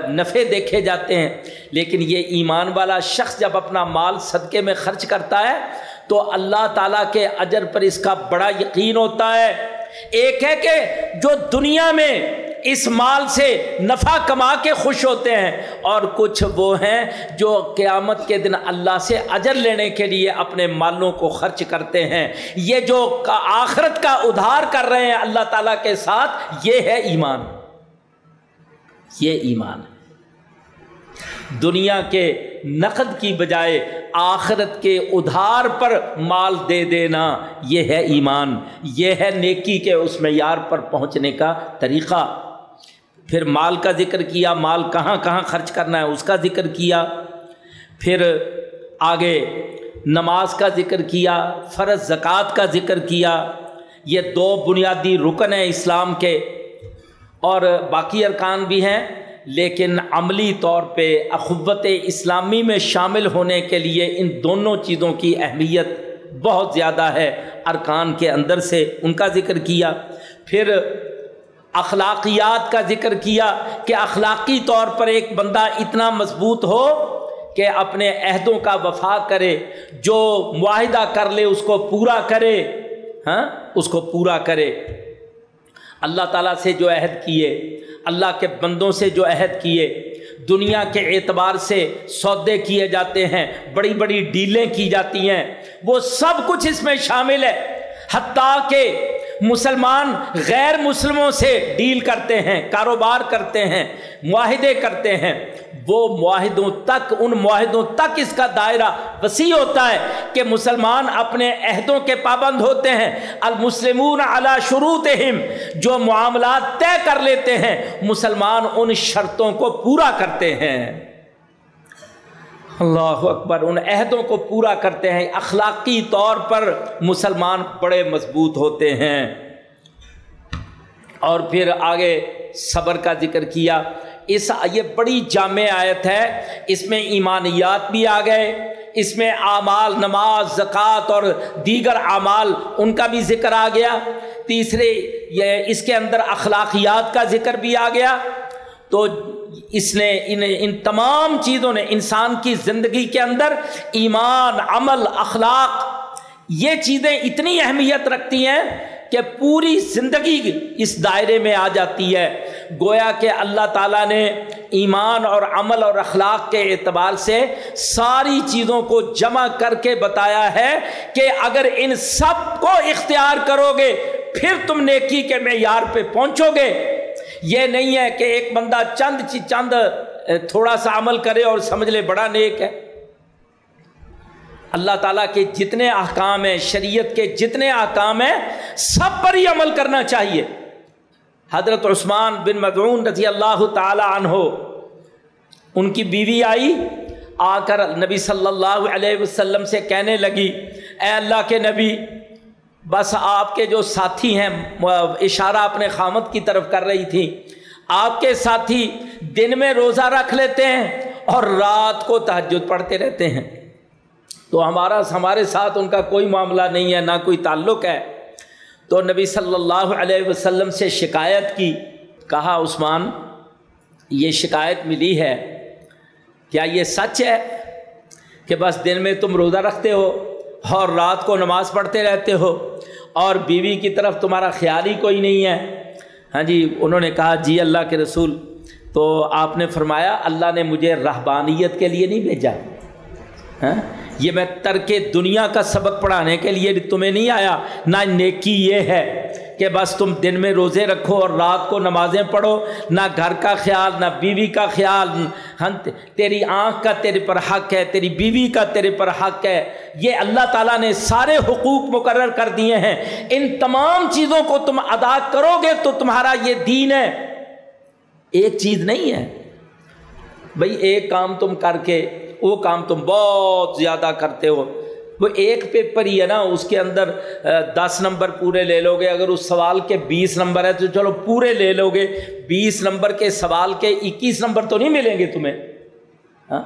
نفع دیکھے جاتے ہیں۔ لیکن یہ ایمان والا شخص جب اپنا مال صدقے میں خرچ کرتا ہے، تو اللہ تعالیٰ کے اجر پر اس کا بڑا یقین ہوتا ہے۔ ایک ہے کہ جو دنیا میں اس مال سے نفع کما کے خوش ہوتے ہیں اور کچھ وہ ہیں جو قیامت کے دن اللہ سے اجر لینے کے لیے اپنے مالوں کو خرچ کرتے ہیں۔ یہ جو آخرت کا ادھار کر رہے ہیں اللہ تعالیٰ کے ساتھ، یہ ہے ایمان۔ یہ ایمان۔ دنیا کے نقد کی بجائے آخرت کے ادھار پر مال دے دینا، یہ ہے ایمان۔ یہ ہے نیکی کے اس معیار پر پہنچنے کا طریقہ۔ پھر مال کا ذکر کیا، مال کہاں کہاں خرچ کرنا ہے، اس کا ذکر کیا۔ پھر آگے نماز کا ذکر کیا، فرض زکوٰۃ کا ذکر کیا۔ یہ دو بنیادی رکن ہیں اسلام کے، اور باقی ارکان بھی ہیں، لیکن عملی طور پہ اخوت اسلامی میں شامل ہونے کے لیے ان دونوں چیزوں کی اہمیت بہت زیادہ ہے۔ ارکان کے اندر سے ان کا ذکر کیا۔ پھر اخلاقیات کا ذکر کیا کہ اخلاقی طور پر ایک بندہ اتنا مضبوط ہو کہ اپنے عہدوں کا وفا کرے، جو معاہدہ کر لے اس کو پورا کرے ہاں اس کو پورا کرے۔ اللہ تعالیٰ سے جو عہد کیے، اللہ کے بندوں سے جو عہد کیے، دنیا کے اعتبار سے سودے کیے جاتے ہیں، بڑی بڑی ڈیلیں کی جاتی ہیں، وہ سب کچھ اس میں شامل ہے۔ حتیٰ کہ مسلمان غیر مسلموں سے ڈیل کرتے ہیں، کاروبار کرتے ہیں، معاہدے کرتے ہیں۔ وہ معاہدوں تک، ان معاہدوں تک اس کا دائرہ وسیع ہوتا ہے کہ مسلمان اپنے عہدوں کے پابند ہوتے ہیں۔ المسلمون علی شروط جو معاملات طے کر لیتے ہیں، مسلمان ان شرطوں کو پورا کرتے ہیں۔ اللہ اکبر ان عہدوں کو پورا کرتے ہیں. اخلاقی طور پر مسلمان بڑے مضبوط ہوتے ہیں. اور پھر آگے صبر کا ذکر کیا. اس یہ بڑی جامع آیت ہے. اس میں ایمانیات بھی آ گئے. اس میں اعمال، نماز، زکوٰۃ اور دیگر اعمال ان کا بھی ذکر آ گیا. تیسرے یہ اس کے اندر اخلاقیات کا ذکر بھی آ گیا. تو اس نے ان ان تمام چیزوں نے انسان کی زندگی کے اندر ایمان، عمل، اخلاق، یہ چیزیں اتنی اہمیت رکھتی ہیں کہ پوری زندگی اس دائرے میں آ جاتی ہے۔ گویا کہ اللہ تعالیٰ نے ایمان اور عمل اور اخلاق کے اعتبار سے ساری چیزوں کو جمع کر کے بتایا ہے کہ اگر ان سب کو اختیار کرو گے، پھر تم نیکی کے معیار پہ پہنچو گے۔ یہ نہیں ہے کہ ایک بندہ چند چند تھوڑا سا عمل کرے اور سمجھ لے بڑا نیک ہے۔ اللہ تعالیٰ کے جتنے احکام ہیں، شریعت کے جتنے احکام ہیں، سب پر ہی عمل کرنا چاہیے۔ حضرت عثمان بن مدعون رضی اللہ تعالی عنہ، ان کی بیوی آئی، آ کر نبی صلی اللہ علیہ وسلم سے کہنے لگی، اے اللہ کے نبی بس آپ کے جو ساتھی ہیں، اشارہ اپنے خامت کی طرف کر رہی تھی۔ آپ کے ساتھی دن میں روزہ رکھ لیتے ہیں اور رات کو تحجد پڑھتے رہتے ہیں۔ تو ہمارا، ہمارے ساتھ ان کا کوئی معاملہ نہیں ہے، نہ کوئی تعلق ہے۔ تو نبی صلی اللہ علیہ وسلم سے شکایت کی۔ کہا، عثمان، یہ شکایت ملی ہے۔ کیا یہ سچ ہے کہ بس دن میں تم روزہ رکھتے ہو؟ اور رات کو نماز پڑھتے رہتے ہو اور بیوی کی طرف تمہارا خیال ہی کوئی نہیں ہے۔ ہاں جی انہوں نے کہا جی اللہ کے رسول۔ تو آپ نے فرمایا، اللہ نے مجھے رہبانیت کے لیے نہیں بھیجا۔ ہاں یہ میں ترک دنیا کا سبق پڑھانے کے لیے تمہیں نہیں آیا۔ نہ نیکی یہ ہے۔ کہ بس تم دن میں روزے رکھو اور رات کو نمازیں پڑھو، نہ گھر کا خیال، نہ بیوی کا خیال۔ تیری آنکھ کا تیرے پر حق ہے، تیری بیوی کا تیرے پر حق ہے۔ یہ اللہ تعالیٰ نے سارے حقوق مقرر کر دیے ہیں۔ ان تمام چیزوں کو تم ادا کرو گے تو تمہارا یہ دین ہے۔ ایک چیز نہیں ہے۔ بھائی ایک کام تم کر کے، وہ کام تم بہت زیادہ کرتے ہو۔ وہ ایک پیپر ہی ہے نا، اس کے اندر دس نمبر پورے لے لو گے۔ اگر اس سوال کے بیس نمبر ہے تو چلو پورے لے لو گے۔ بیس نمبر کے سوال کے اکیس نمبر تو نہیں ملیں گے تمہیں۔ ہاں؟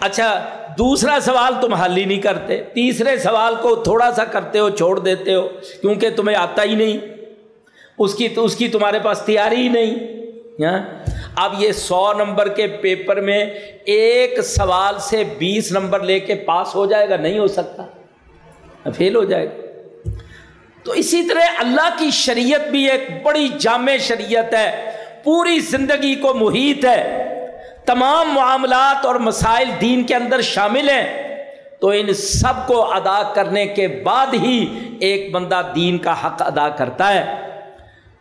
اچھا دوسرا سوال تم حل ہی نہیں کرتے۔ تیسرے سوال کو تھوڑا سا کرتے ہو، چھوڑ دیتے ہو، کیونکہ تمہیں آتا ہی نہیں۔ اس کی اس کی تمہارے پاس تیاری ہی نہیں۔ ہاں؟ اب یہ سو نمبر کے پیپر میں ایک سوال سے بیس نمبر لے کے پاس ہو جائے گا، نہیں ہو سکتا۔ فیل ہو جائے گا۔ تو اسی طرح اللہ کی شریعت بھی ایک بڑی جامع شریعت ہے، پوری زندگی کو محیط ہے۔ تمام معاملات اور مسائل دین کے اندر شامل ہیں۔ تو ان سب کو ادا کرنے کے بعد ہی ایک بندہ دین کا حق ادا کرتا ہے۔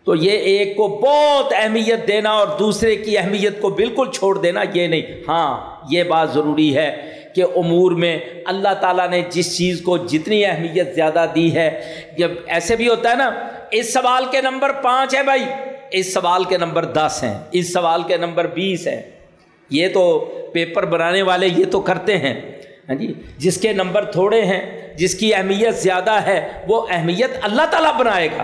تو یہ ایک کو بہت اہمیت دینا اور دوسرے کی اہمیت کو بالکل چھوڑ دینا یہ نہیں۔ ہاں یہ بات ضروری ہے کہ امور میں اللہ تعالیٰ نے جس چیز کو جتنی اہمیت زیادہ دی ہے، جب ایسے بھی ہوتا ہے نا، اس سوال کے نمبر پانچ ہے بھائی، اس سوال کے نمبر دس ہیں، اس سوال کے نمبر بیس ہیں۔ یہ تو پیپر بنانے والے یہ تو کرتے ہیں۔ ہاں جی جس کے نمبر تھوڑے ہیں، جس کی اہمیت زیادہ ہے، وہ اہمیت اللہ تعالیٰ بنائے گا۔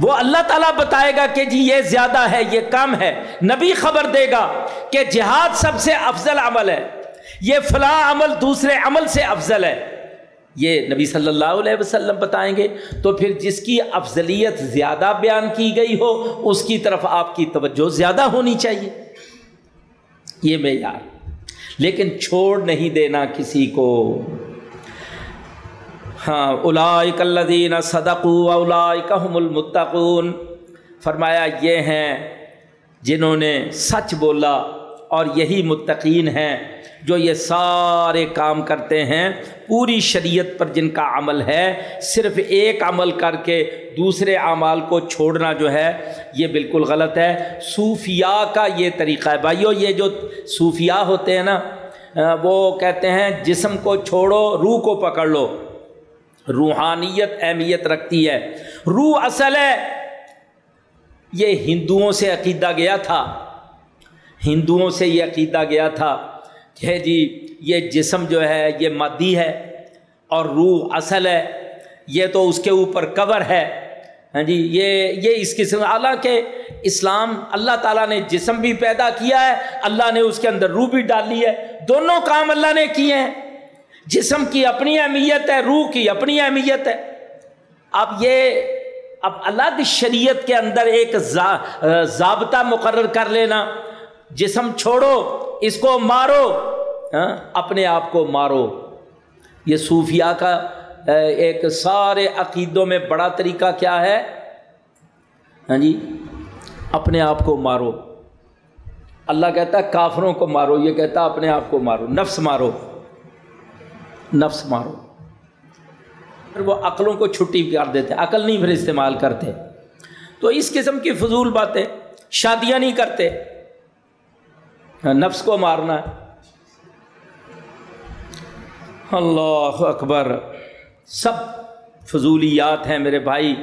وہ اللہ تعالیٰ بتائے گا کہ جی یہ زیادہ ہے، یہ کم ہے۔ نبی خبر دے گا کہ جہاد سب سے افضل عمل ہے۔ یہ فلاں عمل دوسرے عمل سے افضل ہے۔ یہ نبی صلی اللہ علیہ وسلم بتائیں گے۔ تو پھر جس کی افضلیت زیادہ بیان کی گئی ہو، اس کی طرف آپ کی توجہ زیادہ ہونی چاہیے۔ یہ معیار لیکن چھوڑ نہیں دینا کسی کو۔ ہاں اولائک الذین صدقوا اولائک هم المتقون۔ فرمایا، یہ ہیں جنہوں نے سچ بولا اور یہی متقین ہیں جو یہ سارے کام کرتے ہیں۔ پوری شریعت پر جن کا عمل ہے، صرف ایک عمل کر کے دوسرے اعمال کو چھوڑنا جو ہے، یہ بالکل غلط ہے۔ صوفیاء کا یہ طریقہ ہے۔ بھائیو، یہ جو صوفیاء ہوتے ہیں نا، وہ کہتے ہیں، جسم کو چھوڑو، روح کو پکڑ لو۔ روحانیت اہمیت رکھتی ہے۔ روح اصل ہے۔ یہ ہندوؤں سے عقیدہ گیا تھا۔ ہندوؤں سے یہ عقیدہ گیا تھا کہ جی یہ جسم جو ہے، یہ مادی ہے اور روح اصل ہے۔ یہ تو اس کے اوپر کور ہے۔ ہاں جی یہ یہ اس قسم حالانکہ اسلام اللہ تعالیٰ نے جسم بھی پیدا کیا ہے، اللہ نے اس کے اندر روح بھی ڈالی ہے۔ دونوں کام اللہ نے کیے ہیں۔ جسم کی اپنی اہمیت ہے، روح کی اپنی اہمیت ہے۔ اب یہ، اب الگ شریعت کے اندر ایک ضابطہ مقرر کر لینا۔ جسم چھوڑو، اس کو مارو۔ اپنے آپ کو مارو۔ یہ صوفیہ کا ایک سارے عقیدوں میں بڑا طریقہ کیا ہے؟ ہاں جی اپنے آپ کو مارو۔ اللہ کہتا ہے، کافروں کو مارو۔ یہ کہتا ہے، اپنے آپ کو مارو۔ نفس مارو۔ نفس مارو۔ پھر وہ عقلوں کو چھٹی کر دیتے عقل نہیں پھر استعمال کرتے۔ تو اس قسم کی فضول باتیں شادیاں نہیں کرتے۔ نفس کو مارنا اللہ اکبر۔ سب فضولیات ہیں میرے بھائی۔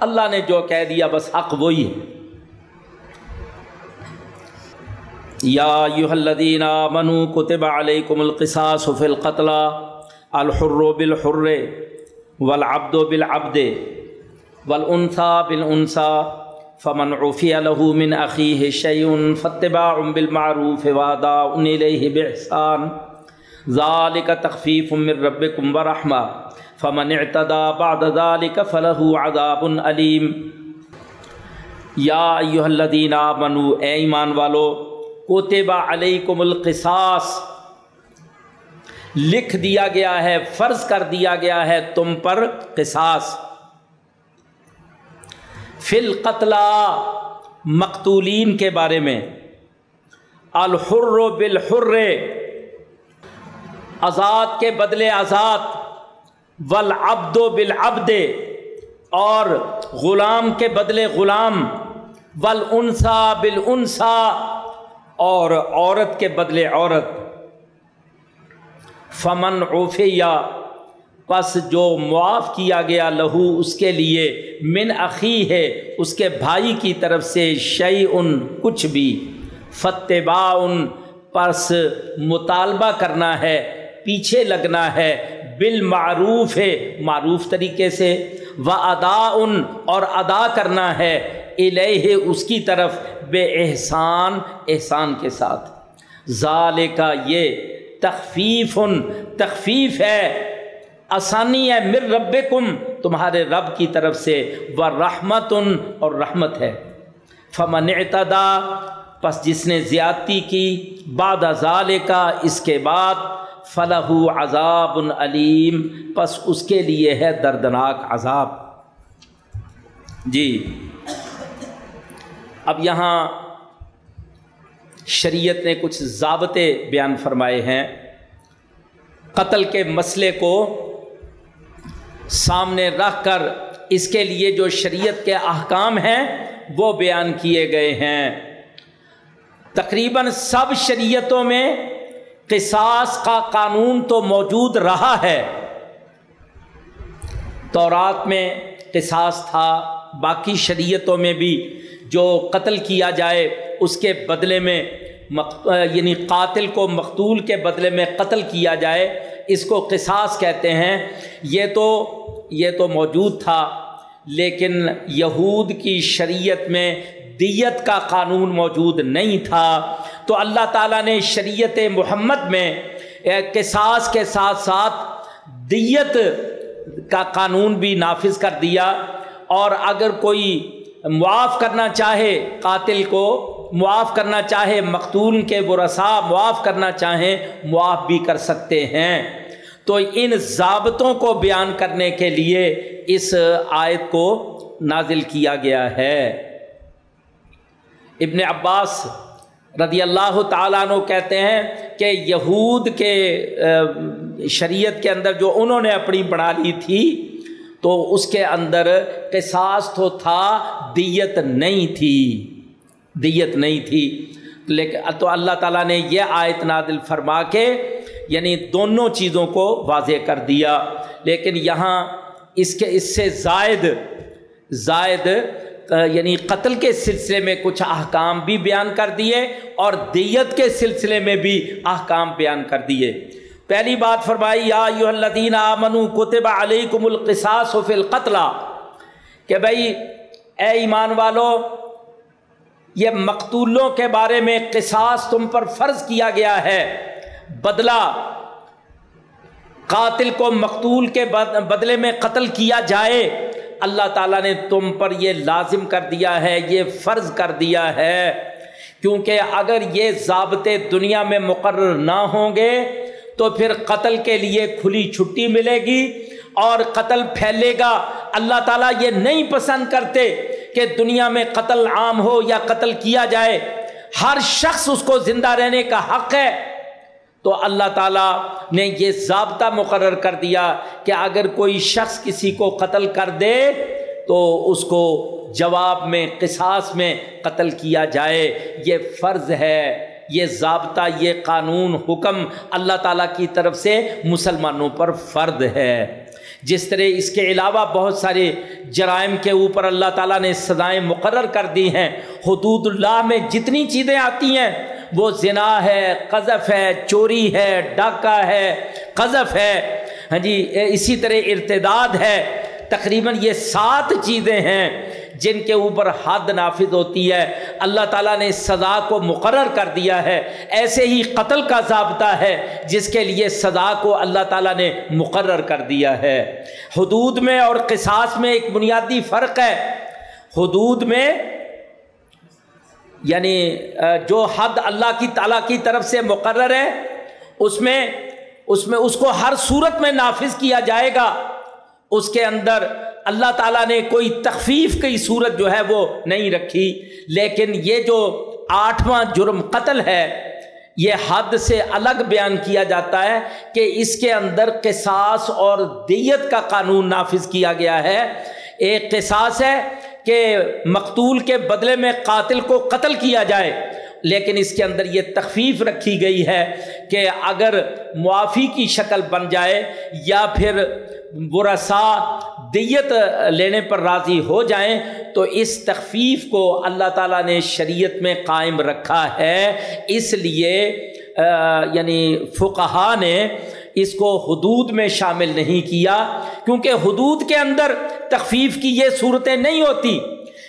اللہ نے جو کہہ دیا، بس حق وہی ہے۔ یا یو الدین منو کتب علیکم القصاص فی القتلہ الحر بالحر والعبد بالعبد والانثى بالانثى فمن عفي له من اخيه شيء فاتباع بالمعروف واداء اليه باحسان ذلك تخفيف من ربكم ورحمه فمن اعتدى بعد ذلك فله عذاب الیم یا ایها الذين امنوا اے ایمان والو کوتبہ علیکم القصاص لکھ دیا گیا ہے، فرض کر دیا گیا ہے تم پر قصاص۔ فل قتلا مقتولین کے بارے میں۔ الحر بالحر، آزاد کے بدلے آزاد۔ ولابد و بالعبد، اور غلام کے بدلے غلام۔ ول انسا بال اور عورت کے بدلے عورت۔ فمن یا پس جو معاف کیا گیا لہو، اس کے لیے من عقی ہے، اس کے بھائی کی طرف سے شعی ان کچھ بھی۔ فتبا ان پس مطالبہ کرنا ہے، پیچھے لگنا ہے۔ بالمعروف ہے معروف طریقے سے۔ و ادا ان اور ادا کرنا ہے۔ الہ اس کی طرف۔ بے احسان احسان کے ساتھ۔ ظال کا یہ تخفیف تخفیف ہے، آسانی ہے مر رب کم تمہارے رب کی طرف سے وہ رحمت اور رحمت ہے۔ فمن اعتدا، پس جس نے زیادتی کی، بعد ازال کا اس کے بعد فلاح عذاب العلیم پس اس کے لیے ہے دردناک عذاب۔ جی۔ اب یہاں شریعت نے کچھ ضابطے بیان فرمائے ہیں۔ قتل کے مسئلے کو سامنے رکھ کر اس کے لیے جو شریعت کے احکام ہیں وہ بیان کیے گئے ہیں۔ تقریباً سب شریعتوں میں قصاص کا قانون تو موجود رہا ہے۔ تورات میں قصاص تھا، باقی شریعتوں میں بھی جو قتل کیا جائے، اس کے بدلے میں یعنی قاتل کو مقتول کے بدلے میں قتل کیا جائے، اس کو قصاص کہتے ہیں۔ یہ تو یہ تو موجود تھا، لیکن یہود کی شریعت میں دیت کا قانون موجود نہیں تھا۔ تو اللہ تعالیٰ نے شریعت محمد میں قصاص کے ساتھ ساتھ دیت کا قانون بھی نافذ کر دیا۔ اور اگر کوئی معاف کرنا چاہے قاتل کو، معاف کرنا چاہے مقتول کے وہ رسا معاف کرنا چاہیں معاف بھی کر سکتے ہیں۔ تو ان ضابطوں کو بیان کرنے کے لیے اس آیت کو نازل کیا گیا ہے۔ ابن عباس رضی اللہ تعالیٰ عنہ کہتے ہیں کہ یہود کے شریعت کے اندر جو انہوں نے اپنی بنا لی تھی تو اس کے اندر قصاص تو تھا، دیت نہیں تھی۔ دیت نہیں تھی۔ لیکن تو اللہ تعالیٰ نے یہ آیت نادل فرما کے یعنی دونوں چیزوں کو واضح کر دیا۔ لیکن یہاں اس کے، اس سے زائد زائد یعنی قتل کے سلسلے میں کچھ احکام بھی بیان کر دیے اور دیت کے سلسلے میں بھی احکام بیان کر دیے۔ پہلی بات فرمائی، یا یو الدین آمن کتب علیکم القصاص فی القتل، کہ بھائی اے ایمان والو، یہ مقتولوں کے بارے میں قصاص تم پر فرض کیا گیا ہے، بدلہ، قاتل کو مقتول کے بدلے میں قتل کیا جائے، اللہ تعالیٰ نے تم پر یہ لازم کر دیا ہے، یہ فرض کر دیا ہے، کیونکہ اگر یہ ضابطے دنیا میں مقرر نہ ہوں گے تو پھر قتل کے لیے کھلی چھٹی ملے گی اور قتل پھیلے گا۔ اللہ تعالیٰ یہ نہیں پسند کرتے کہ دنیا میں قتل عام ہو یا قتل کیا جائے۔ ہر شخص اس کو زندہ رہنے کا حق ہے۔ تو اللہ تعالیٰ نے یہ ضابطہ مقرر کر دیا کہ اگر کوئی شخص کسی کو قتل کر دے تو اس کو جواب میں، قصاص میں قتل کیا جائے۔ یہ فرض ہے۔ یہ ضابطہ، یہ قانون، حکم اللہ تعالیٰ کی طرف سے مسلمانوں پر فرد ہے۔ جس طرح اس کے علاوہ بہت سارے جرائم کے اوپر اللہ تعالیٰ نے سزائیں مقرر کر دی ہیں۔ حدود اللہ میں جتنی چیزیں آتی ہیں، وہ زنا ہے، قذف ہے، چوری ہے، ڈاکہ ہے، قذف ہے۔ ہاں جی اسی طرح ارتداد ہے۔ تقریباً یہ سات چیزیں ہیں۔ جن کے اوپر حد نافذ ہوتی ہے۔ اللہ تعالیٰ نے سزا کو مقرر کر دیا ہے۔ ایسے ہی قتل کا ضابطہ ہے جس کے لیے سزا کو اللہ تعالیٰ نے مقرر کر دیا ہے۔ حدود میں اور قصاص میں ایک بنیادی فرق ہے۔ حدود میں یعنی جو حد اللہ کی تعالیٰ کی طرف سے مقرر ہے، اس میں اس میں، اس کو ہر صورت میں نافذ کیا جائے گا۔ اس کے اندر اللہ تعالیٰ نے کوئی تخفیف کی صورت جو ہے وہ نہیں رکھی۔ لیکن یہ جو آٹھواں جرم قتل ہے، یہ حد سے الگ بیان کیا جاتا ہے کہ اس کے اندر قصاص اور دیت کا قانون نافذ کیا گیا ہے۔ ایک قصاص ہے کہ مقتول کے بدلے میں قاتل کو قتل کیا جائے، لیکن اس کے اندر یہ تخفیف رکھی گئی ہے کہ اگر معافی کی شکل بن جائے یا پھر برسا دیت لینے پر راضی ہو جائیں تو اس تخفیف کو اللہ تعالیٰ نے شریعت میں قائم رکھا ہے۔ اس لیے یعنی فقہا نے اس کو حدود میں شامل نہیں کیا۔ کیونکہ حدود کے اندر تخفیف کی یہ صورتیں نہیں ہوتی۔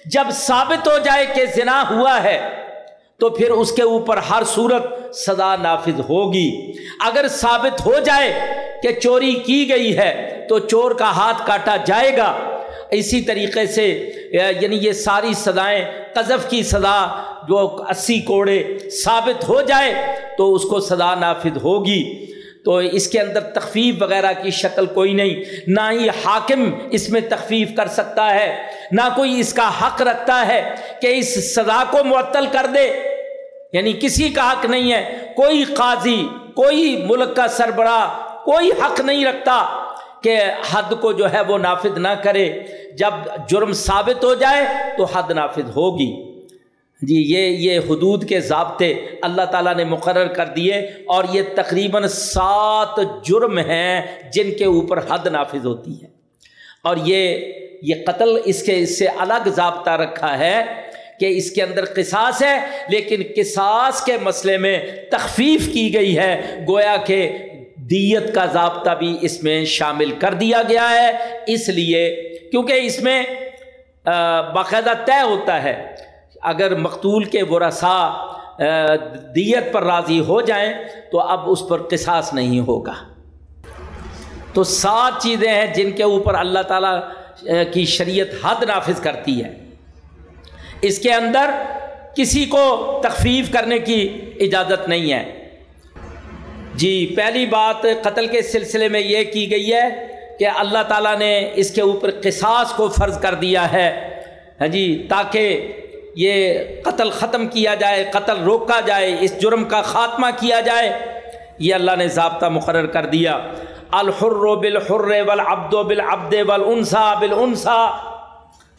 جب ثابت ہو جائے کہ زنا ہوا ہے، تو پھر اس کے اوپر ہر صورت سزا نافذ ہوگی۔ اگر ثابت ہو جائے کہ چوری کی گئی ہے تو چور کا ہاتھ کاٹا جائے گا۔ اسی طریقے سے یعنی یہ ساری سزائیں قذف کی سزا جو اسی کوڑے ثابت ہو جائے تو اس کو سزا نافذ ہوگی۔ تو اس کے اندر تخفیف وغیرہ کی شکل کوئی نہیں۔ نہ ہی حاکم اس میں تخفیف کر سکتا ہے، نہ کوئی اس کا حق رکھتا ہے کہ اس سزا کو معطل کر دے۔ یعنی کسی کا حق نہیں ہے، کوئی قاضی، کوئی ملک کا سربراہ کوئی حق نہیں رکھتا کہ حد کو جو ہے وہ نافذ نہ کرے۔ جب جرم ثابت ہو جائے تو حد نافذ ہوگی۔ جی یہ یہ حدود کے ضابطے اللہ تعالیٰ نے مقرر کر دیے اور یہ تقریباً سات جرم ہیں جن کے اوپر حد نافذ ہوتی ہے۔ اور یہ یہ قتل اس کے، اس سے الگ ضابطہ رکھا ہے کہ اس کے اندر قصاص ہے، لیکن قصاص کے مسئلے میں تخفیف کی گئی ہے۔ گویا کہ دیت کا ضابطہ بھی اس میں شامل کر دیا گیا ہے۔ اس لیے کیونکہ اس میں باقاعدہ طے ہوتا ہے، اگر مقتول کے ورثا دیت پر راضی ہو جائیں تو اب اس پر قصاص نہیں ہوگا۔ تو سات چیزیں ہیں جن کے اوپر اللہ تعالیٰ کی شریعت حد نافذ کرتی ہے۔ اس کے اندر کسی کو تخفیف کرنے کی اجازت نہیں ہے۔ جی پہلی بات قتل کے سلسلے میں یہ کی گئی ہے کہ اللہ تعالیٰ نے اس کے اوپر قصاص کو فرض کر دیا ہے۔ ہاں جی تاکہ یہ قتل ختم کیا جائے، قتل روکا جائے، اس جرم کا خاتمہ کیا جائے۔ یہ اللہ نے ضابطہ مقرر کر دیا۔ الحر بالحر والعبد بالعبد والانسا بالانسا۔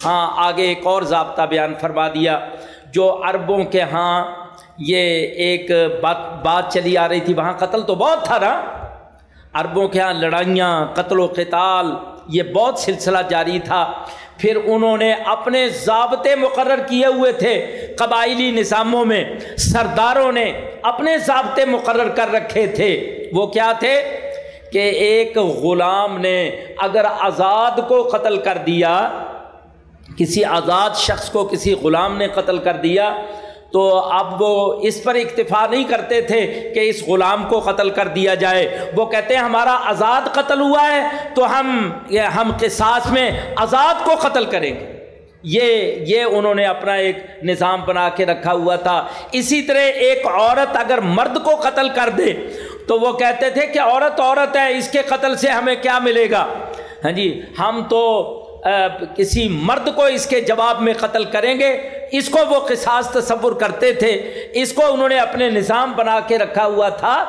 ہاں آگے ایک اور ضابطہ بیان فرما دیا۔ جو عربوں کے ہاں یہ ایک بات بات چلی آ رہی تھی، وہاں قتل تو بہت تھا نا۔ عربوں کے ہاں لڑائیاں، قتل و قتال، یہ بہت سلسلہ جاری تھا۔ پھر انہوں نے اپنے ضابطے مقرر کیے ہوئے تھے قبائلی نظاموں میں۔ سرداروں نے اپنے ضابطے مقرر کر رکھے تھے۔ وہ کیا تھے؟ کہ ایک غلام نے اگر آزاد کو قتل کر دیا، کسی آزاد شخص کو کسی غلام نے قتل کر دیا تو اب وہ اس پر اکتفا نہیں کرتے تھے کہ اس غلام کو قتل کر دیا جائے۔ وہ کہتے ہیں، ہمارا آزاد قتل ہوا ہے، تو ہم ہم قصاص میں آزاد کو قتل کریں گے۔ یہ یہ انہوں نے اپنا ایک نظام بنا کے رکھا ہوا تھا۔ اسی طرح ایک عورت اگر مرد کو قتل کر دے، تو وہ کہتے تھے کہ عورت عورت ہے، اس کے قتل سے ہمیں کیا ملے گا؟ ہاں جی ہم تو کسی مرد کو اس کے جواب میں قتل کریں گے۔ اس کو وہ قصاص تصور کرتے تھے۔ اس کو انہوں نے اپنے نظام بنا کے رکھا ہوا تھا۔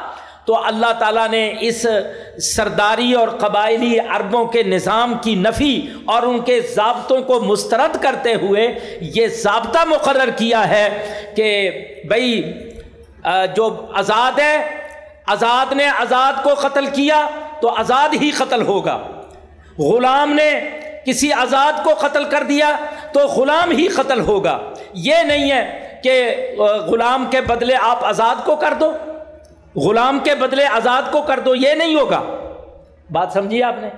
تو اللہ تعالیٰ نے اس سرداری اور قبائلی عربوں کے نظام کی نفی اور ان کے ضابطوں کو مسترد کرتے ہوئے یہ ضابطہ مقرر کیا ہے کہ بھائی جو آزاد ہے، آزاد نے آزاد کو قتل کیا تو آزاد ہی قتل ہوگا۔ غلام نے کسی آزاد کو قتل کر دیا تو غلام ہی قتل ہوگا۔ یہ نہیں ہے کہ غلام کے بدلے آپ آزاد کو کر دو۔ غلام کے بدلے آزاد کو کر دو، یہ نہیں ہوگا۔ بات سمجھیے آپ نے؟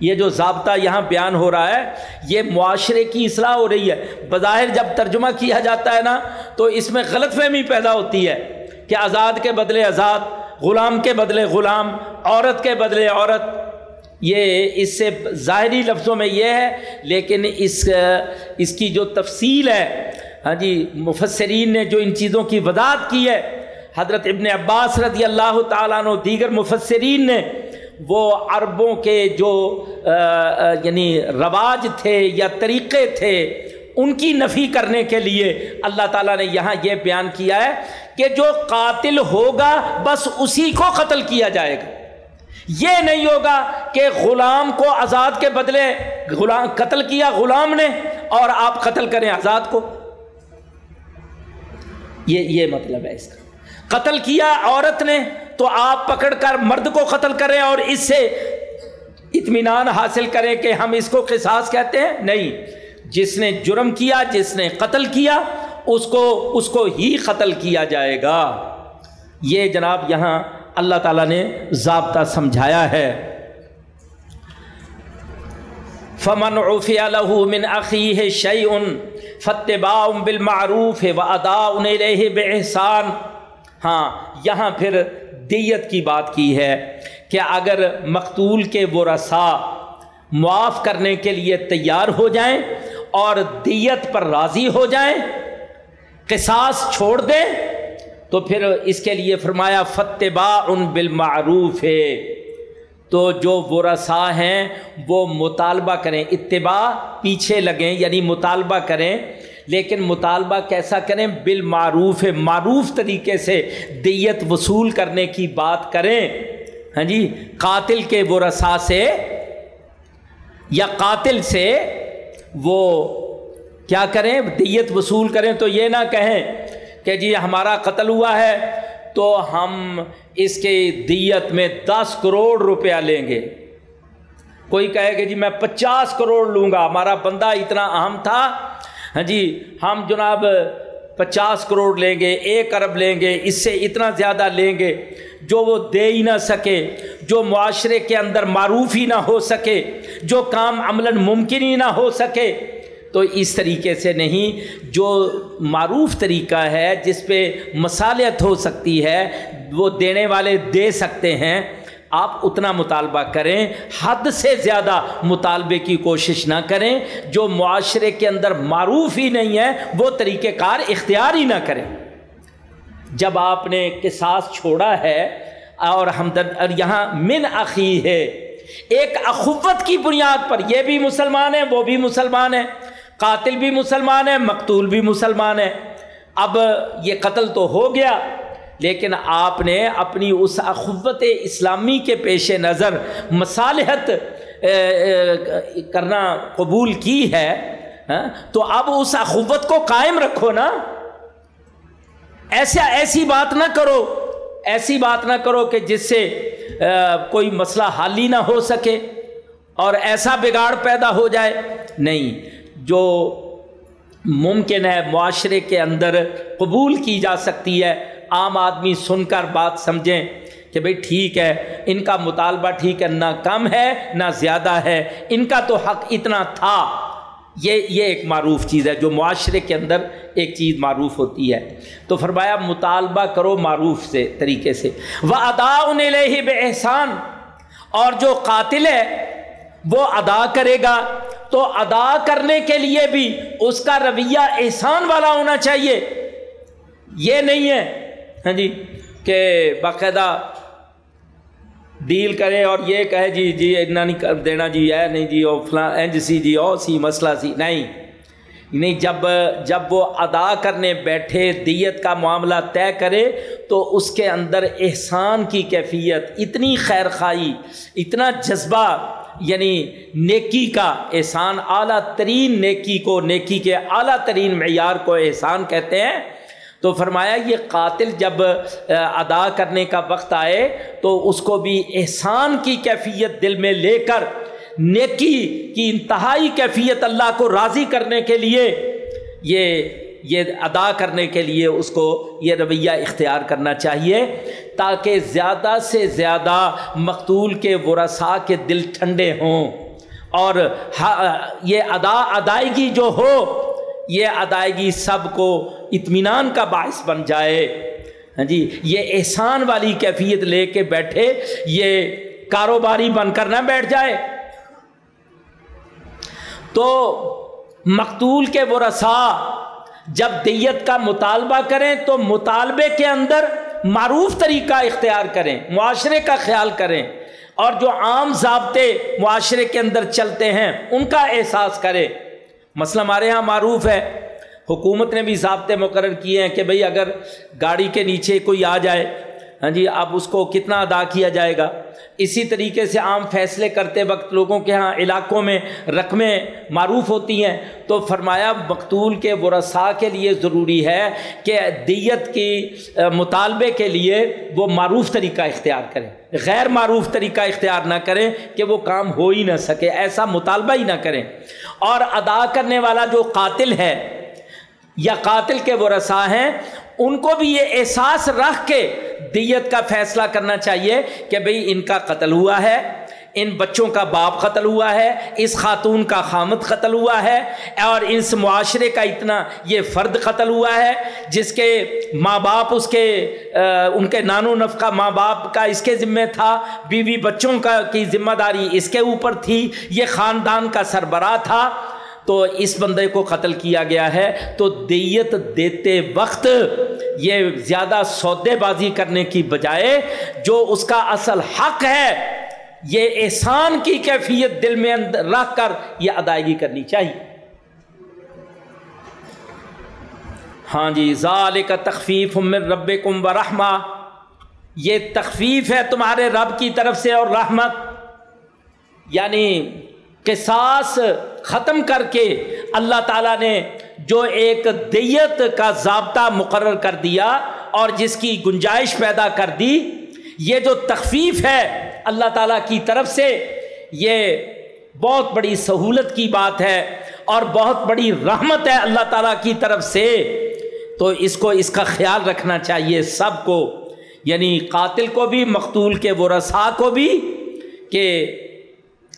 یہ جو ضابطہ یہاں بیان ہو رہا ہے، یہ معاشرے کی اصلاح ہو رہی ہے۔ بظاہر جب ترجمہ کیا جاتا ہے نا، تو اس میں غلط فہمی پیدا ہوتی ہے کہ آزاد کے بدلے آزاد، غلام کے بدلے غلام، عورت کے بدلے عورت۔ یہ اس سے ظاہری لفظوں میں یہ ہے، لیکن اس اس کی جو تفصیل ہے ہاں جی مفسرین نے جو ان چیزوں کی وضاحت کی ہے، حضرت ابن عباس رضی اللہ تعالیٰ عنہ، دیگر مفسرین نے، وہ عربوں کے جو یعنی رواج تھے یا طریقے تھے، ان کی نفی کرنے کے لیے اللہ تعالیٰ نے یہاں یہ بیان کیا ہے کہ جو قاتل ہوگا، بس اسی کو قتل کیا جائے گا۔ یہ نہیں ہوگا کہ غلام کو آزاد کے بدلے غلام قتل کیا غلام نے اور آپ قتل کریں آزاد کو؟ یہ یہ مطلب ہے اس کا۔ قتل کیا عورت نے تو آپ پکڑ کر مرد کو قتل کریں اور اس سے اطمینان حاصل کریں کہ ہم اس کو قصاص کہتے ہیں؟ نہیں۔ جس نے جرم کیا، جس نے قتل کیا، اس کو اس کو ہی قتل کیا جائے گا۔ یہ جناب یہاں اللہ تعالیٰ نے ضابطہ سمجھایا ہے۔ فمن عفی له من عقی شعی ان فتبا بالمعروف و ادا ان بے احسان ہاں یہاں پھر دیت کی بات کی ہے کہ اگر مقتول کے وہ رسا معاف کرنے کے لیے تیار ہو جائیں اور دیت پر راضی ہو جائیں، قصاص چھوڑ دیں تو پھر اس کے لیے فرمایا فتبا ان بالمعروف ہے تو جو ورسا ہیں وہ مطالبہ کریں، اتباع پیچھے لگیں یعنی مطالبہ کریں، لیکن مطالبہ کیسا کریں؟ بالمعروف ہے معروف طریقے سے دیت وصول کرنے کی بات کریں۔ ہاں جی قاتل کے ورسا سے یا قاتل سے وہ کیا کریں؟ دیت وصول کریں۔ تو یہ نہ کہیں کہ جی ہمارا قتل ہوا ہے تو ہم اس کے دیت میں دس کروڑ روپیہ لیں گے۔ کوئی کہے کہ جی میں پچاس کروڑ لوں گا، ہمارا بندہ اتنا اہم تھا۔ ہاں جی ہم جناب پچاس کروڑ لیں گے، ایک ارب لیں گے، اس سے اتنا زیادہ لیں گے۔ جو وہ دے ہی نہ سکے، جو معاشرے کے اندر معروف ہی نہ ہو سکے، جو کام عملاً ممکن ہی نہ ہو سکے تو اس طریقے سے نہیں، جو معروف طریقہ ہے جس پہ مصالحت ہو سکتی ہے، وہ دینے والے دے سکتے ہیں۔ آپ اتنا مطالبہ کریں، حد سے زیادہ مطالبے کی کوشش نہ کریں۔ جو معاشرے کے اندر معروف ہی نہیں ہے، وہ طریقہ کار اختیار ہی نہ کریں۔ جب آپ نے قصاص چھوڑا ہے اور ہمدرد، اور یہاں من عقی ہے، ایک اخوت کی بنیاد پر، یہ بھی مسلمان ہیں، وہ بھی مسلمان ہیں۔ قاتل بھی مسلمان ہے، مقتول بھی مسلمان ہے۔ اب یہ قتل تو ہو گیا، لیکن آپ نے اپنی اس اخوت اسلامی کے پیش نظر مصالحت کرنا قبول کی ہے ہاں؟ تو اب اس اخوت کو قائم رکھو نا۔ ایسا، ایسی بات نہ کرو، ایسی بات نہ کرو کہ جس سے کوئی مسئلہ حل ہی نہ ہو سکے اور ایسا بگاڑ پیدا ہو جائے۔ نہیں جو ممکن ہے، معاشرے کے اندر قبول کی جا سکتی ہے۔ عام آدمی سن کر بات سمجھیں کہ بھئی ٹھیک ہے، ان کا مطالبہ ٹھیک ہے، نہ کم ہے، نہ زیادہ ہے۔ ان کا تو حق اتنا تھا۔ یہ یہ ایک معروف چیز ہے جو معاشرے کے اندر ایک چیز معروف ہوتی ہے۔ تو فرمایا، مطالبہ کرو معروف سے، طریقے سے۔ وہ ادا ان بے احسان اور جو قاتل ہے، وہ ادا کرے گا۔ تو ادا کرنے کے لیے بھی اس کا رویہ احسان والا ہونا چاہیے۔ یہ نہیں ہے۔ ہاں جی کہ باقاعدہ ڈیل کرے اور یہ کہے جی جی اتنا نہیں کر دینا جی ہے نہیں جی او فلاں اینج جی سی جی او سی، مسئلہ سی۔ نہیں نہیں، جب جب وہ ادا کرنے بیٹھے، دیت کا معاملہ طے کرے، تو اس کے اندر احسان کی کیفیت، اتنی خیر خائی اتنا جذبہ یعنی نیکی کا احسان، اعلیٰ ترین نیکی کو، نیکی کے اعلیٰ ترین معیار کو احسان کہتے ہیں۔ تو فرمایا یہ قاتل جب ادا کرنے کا وقت آئے تو اس کو بھی احسان کی کیفیت دل میں لے کر نیکی کی انتہائی کیفیت اللہ کو راضی کرنے کے لیے یہ یہ ادا کرنے کے لیے اس کو یہ رویہ اختیار کرنا چاہیے تاکہ زیادہ سے زیادہ مقتول کے ورثاء کے دل ٹھنڈے ہوں اور یہ ادا ادائیگی جو ہو، یہ ادائیگی سب کو اطمینان کا باعث بن جائے۔ ہاں جی یہ احسان والی کیفیت لے کے بیٹھے، یہ کاروباری بن کر نہ بیٹھ جائے۔ تو مقتول کے ورثا جب دیت کا مطالبہ کریں تو مطالبے کے اندر معروف طریقہ اختیار کریں، معاشرے کا خیال کریں اور جو عام ضابطے معاشرے کے اندر چلتے ہیں، ان کا احساس کریں۔ مسئلہ ہمارے یہاں معروف ہے۔ حکومت نے بھی ضابطے مقرر کیے ہیں کہ بھئی اگر گاڑی کے نیچے کوئی آ جائے ہاں جی اب اس کو کتنا ادا کیا جائے گا؟ اسی طریقے سے عام فیصلے کرتے وقت لوگوں کے ہاں علاقوں میں رقمیں معروف ہوتی ہیں۔ تو فرمایا، مقتول کے ورثاء کے لیے ضروری ہے کہ دیت کی مطالبے کے لیے وہ معروف طریقہ اختیار کریں۔ غیر معروف طریقہ اختیار نہ کریں کہ وہ کام ہو ہی نہ سکے، ایسا مطالبہ ہی نہ کریں۔ اور ادا کرنے والا جو قاتل ہے، یا قاتل کے ورثاء ہیں ان کو بھی یہ احساس رکھ کے دیت کا فیصلہ کرنا چاہیے کہ بھئی ان کا قتل ہوا ہے، ان بچوں کا باپ قتل ہوا ہے، اس خاتون کا خامد قتل ہوا ہے، اور اس معاشرے کا اتنا یہ فرد قتل ہوا ہے، جس کے ماں باپ اس کے ان کے نان و نفقہ ماں باپ کا اس کے ذمے تھا، بیوی بچوں کا کی ذمہ داری اس کے اوپر تھی، یہ خاندان کا سربراہ تھا۔ تو اس بندے کو قتل کیا گیا ہے۔ تو دیت دیتے وقت یہ زیادہ سودے بازی کرنے کی بجائے جو اس کا اصل حق ہے، یہ احسان کی کیفیت دل میں رکھ کر یہ ادائیگی کرنی چاہیے۔ ہاں جی ظال کا تخفیف من رب کم و رحمہ۔ یہ تخفیف ہے تمہارے رب کی طرف سے اور رحمت۔ یعنی قصاص ختم کر کے اللہ تعالیٰ نے جو ایک دیت کا ضابطہ مقرر کر دیا اور جس کی گنجائش پیدا کر دی، یہ جو تخفیف ہے اللہ تعالیٰ کی طرف سے، یہ بہت بڑی سہولت کی بات ہے اور بہت بڑی رحمت ہے اللہ تعالیٰ کی طرف سے۔ تو اس کو، اس کا خیال رکھنا چاہیے سب کو یعنی قاتل کو بھی، مقتول کے ورثاء کو بھی، کہ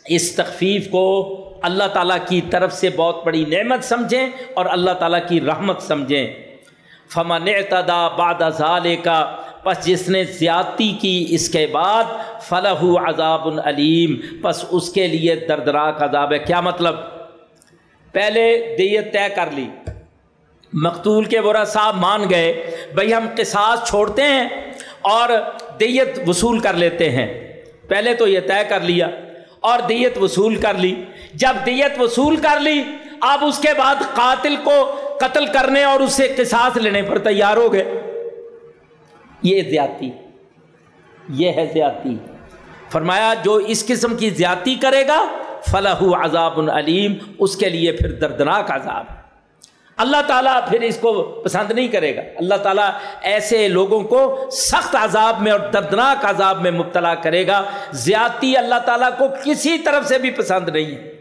اس تخفیف کو اللہ تعالیٰ کی طرف سے بہت بڑی نعمت سمجھیں اور اللہ تعالیٰ کی رحمت سمجھیں۔ فمن اعتدا بعد ازال کا پس جس نے زیادتی کی اس کے بعد فلاح عذاب العلیم پس اس کے لیے دردناک عذاب ہے۔ کیا مطلب؟ پہلے دیت طے کر لی۔ مقتول کے ورا صاحب مان گئے بھائی ہم قصاص چھوڑتے ہیں اور دیت وصول کر لیتے ہیں۔ پہلے تو یہ طے کر لیا۔ اور دیت وصول کر لی۔ جب دیت وصول کر لی، اب اس کے بعد قاتل کو قتل کرنے اور اس سے قصاص لینے پر تیار ہو گئے۔ یہ زیادتی، یہ ہے زیادتی۔ فرمایا، جو اس قسم کی زیادتی کرے گا فلاح عذاب العلیم اس کے لیے پھر دردناک عذاب۔ اللہ تعالیٰ پھر اس کو پسند نہیں کرے گا۔ اللہ تعالیٰ ایسے لوگوں کو سخت عذاب میں اور دردناک عذاب میں مبتلا کرے گا۔ زیادتی اللہ تعالیٰ کو کسی طرف سے بھی پسند نہیں ہے۔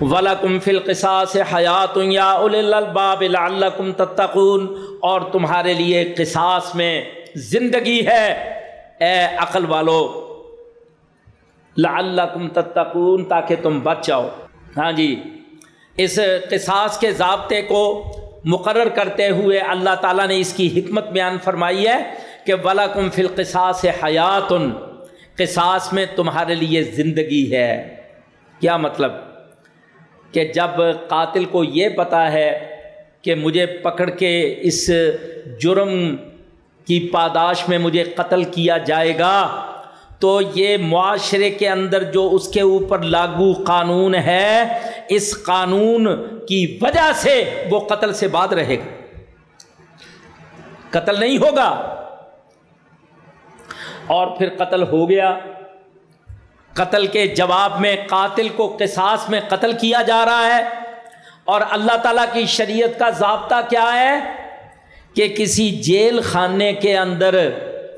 ولاکم فل قصاص حیات یا الباب لعلکم تتقون۔ اور تمہارے لیے قصاص میں زندگی ہے۔ اے عقل والو لعلکم تتقون تاکہ تم بچ جاؤ۔ ہاں جی اس قصاص کے ضابطے کو مقرر کرتے ہوئے اللہ تعالیٰ نے اس کی حکمت بیان فرمائی ہے کہ ولاکم فل قصاص حیات قصاص میں تمہارے لیے زندگی ہے۔ کیا مطلب؟ کہ جب قاتل کو یہ پتہ ہے کہ مجھے پکڑ کے اس جرم کی پاداش میں مجھے قتل کیا جائے گا تو یہ معاشرے کے اندر جو اس کے اوپر لاگو قانون ہے، اس قانون کی وجہ سے وہ قتل سے بعد رہے گا۔ قتل نہیں ہوگا۔ اور پھر قتل ہو گیا۔ قتل کے جواب میں، قاتل کو قصاص میں قتل کیا جا رہا ہے۔ اور اللہ تعالیٰ کی شریعت کا ضابطہ کیا ہے کہ کسی جیل خانے کے اندر،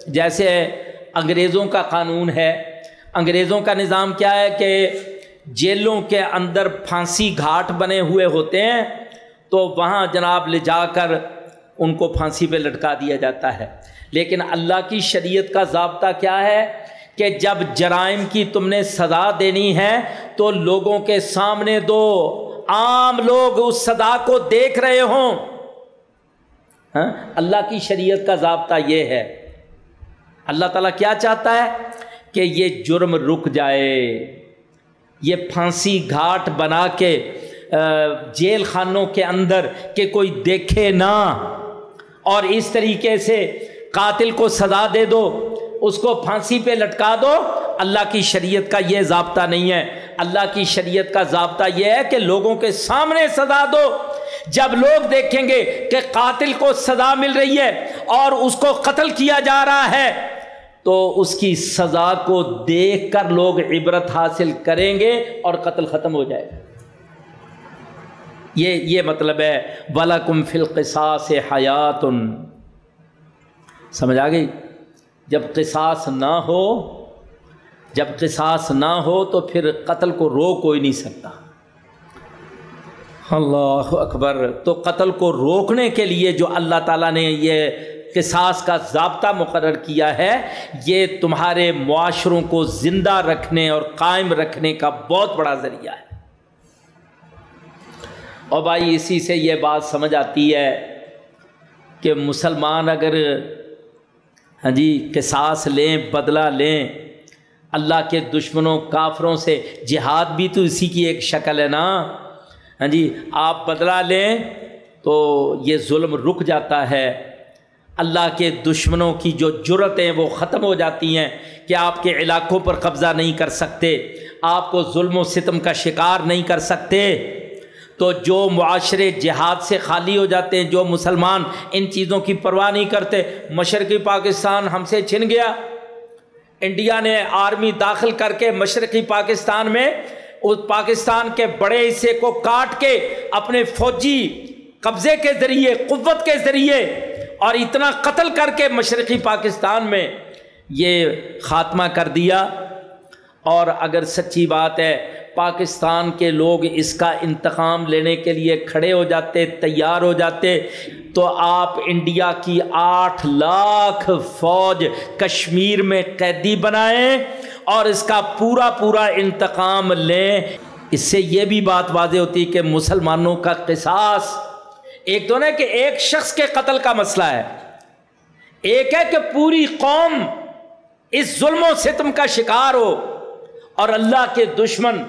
جیسے انگریزوں کا قانون ہے۔ انگریزوں کا نظام کیا ہے کہ جیلوں کے اندر پھانسی گھاٹ بنے ہوئے ہوتے ہیں، تو وہاں جناب لے جا کر ان کو پھانسی پہ لٹکا دیا جاتا ہے۔ لیکن اللہ کی شریعت کا ضابطہ کیا ہے کہ جب جرائم کی تم نے سزا دینی ہے تو لوگوں کے سامنے دو۔ عام لوگ اس سزا کو دیکھ رہے ہوں۔ ہاں؟ اللہ کی شریعت کا ضابطہ یہ ہے۔ اللہ تعالیٰ کیا چاہتا ہے کہ یہ جرم رک جائے، یہ پھانسی گھاٹ بنا کے جیل خانوں کے اندر کہ کوئی دیکھے نہ۔ اور اس طریقے سے قاتل کو سزا دے دو، اس کو پھانسی پہ لٹکا دو۔ اللہ کی شریعت کا یہ ضابطہ نہیں ہے۔ اللہ کی شریعت کا ضابطہ یہ ہے کہ لوگوں کے سامنے سزا دو۔ جب لوگ دیکھیں گے کہ قاتل کو سزا مل رہی ہے اور اس کو قتل کیا جا رہا ہے تو اس کی سزا کو دیکھ کر لوگ عبرت حاصل کریں گے اور قتل ختم ہو جائے گا۔ یہ یہ مطلب ہے بلا کم فلقسا سے حیات سمجھ آ گئی؟ جب قصاص نہ ہو، جب قصاص نہ ہو تو پھر قتل کو رو کوئی نہیں سکتا۔ اللہ اکبر۔ تو قتل کو روکنے کے لیے جو اللہ تعالیٰ نے یہ قصاص کا ضابطہ مقرر کیا ہے، یہ تمہارے معاشروں کو زندہ رکھنے اور قائم رکھنے کا بہت بڑا ذریعہ ہے۔ اور بھائی اسی سے یہ بات سمجھ آتی ہے کہ مسلمان اگر ہاں جی قصاص لیں، بدلہ لیں، اللہ کے دشمنوں، کافروں سے جہاد بھی تو اسی کی ایک شکل ہے نا۔ ہاں جی آپ بدلہ لیں تو یہ ظلم رک جاتا ہے۔ اللہ کے دشمنوں کی جو جرتیں وہ ختم ہو جاتی ہیں کہ آپ کے علاقوں پر قبضہ نہیں کر سکتے، آپ کو ظلم و ستم کا شکار نہیں کر سکتے۔ تو جو معاشرے جہاد سے خالی ہو جاتے ہیں، جو مسلمان ان چیزوں کی پرواہ نہیں کرتے مشرقی پاکستان ہم سے چھن گیا۔ انڈیا نے آرمی داخل کر کے مشرقی پاکستان میں اس پاکستان کے بڑے حصے کو کاٹ کے اپنے فوجی قبضے کے ذریعے، قوت کے ذریعے اور اتنا قتل کر کے مشرقی پاکستان میں یہ خاتمہ کر دیا۔ اور اگر سچی بات ہے، پاکستان کے لوگ اس کا انتقام لینے کے لیے کھڑے ہو جاتے، تیار ہو جاتے، تو آپ انڈیا کی آٹھ لاکھ فوج کشمیر میں قیدی بنائیں اور اس کا پورا پورا انتقام لیں۔ اس سے یہ بھی بات واضح ہوتی کہ مسلمانوں کا قصاص ایک تو کہ ایک شخص کے قتل کا مسئلہ ہے۔ ایک ہے کہ پوری قوم اس ظلم و ستم کا شکار ہو اور اللہ کے دشمن،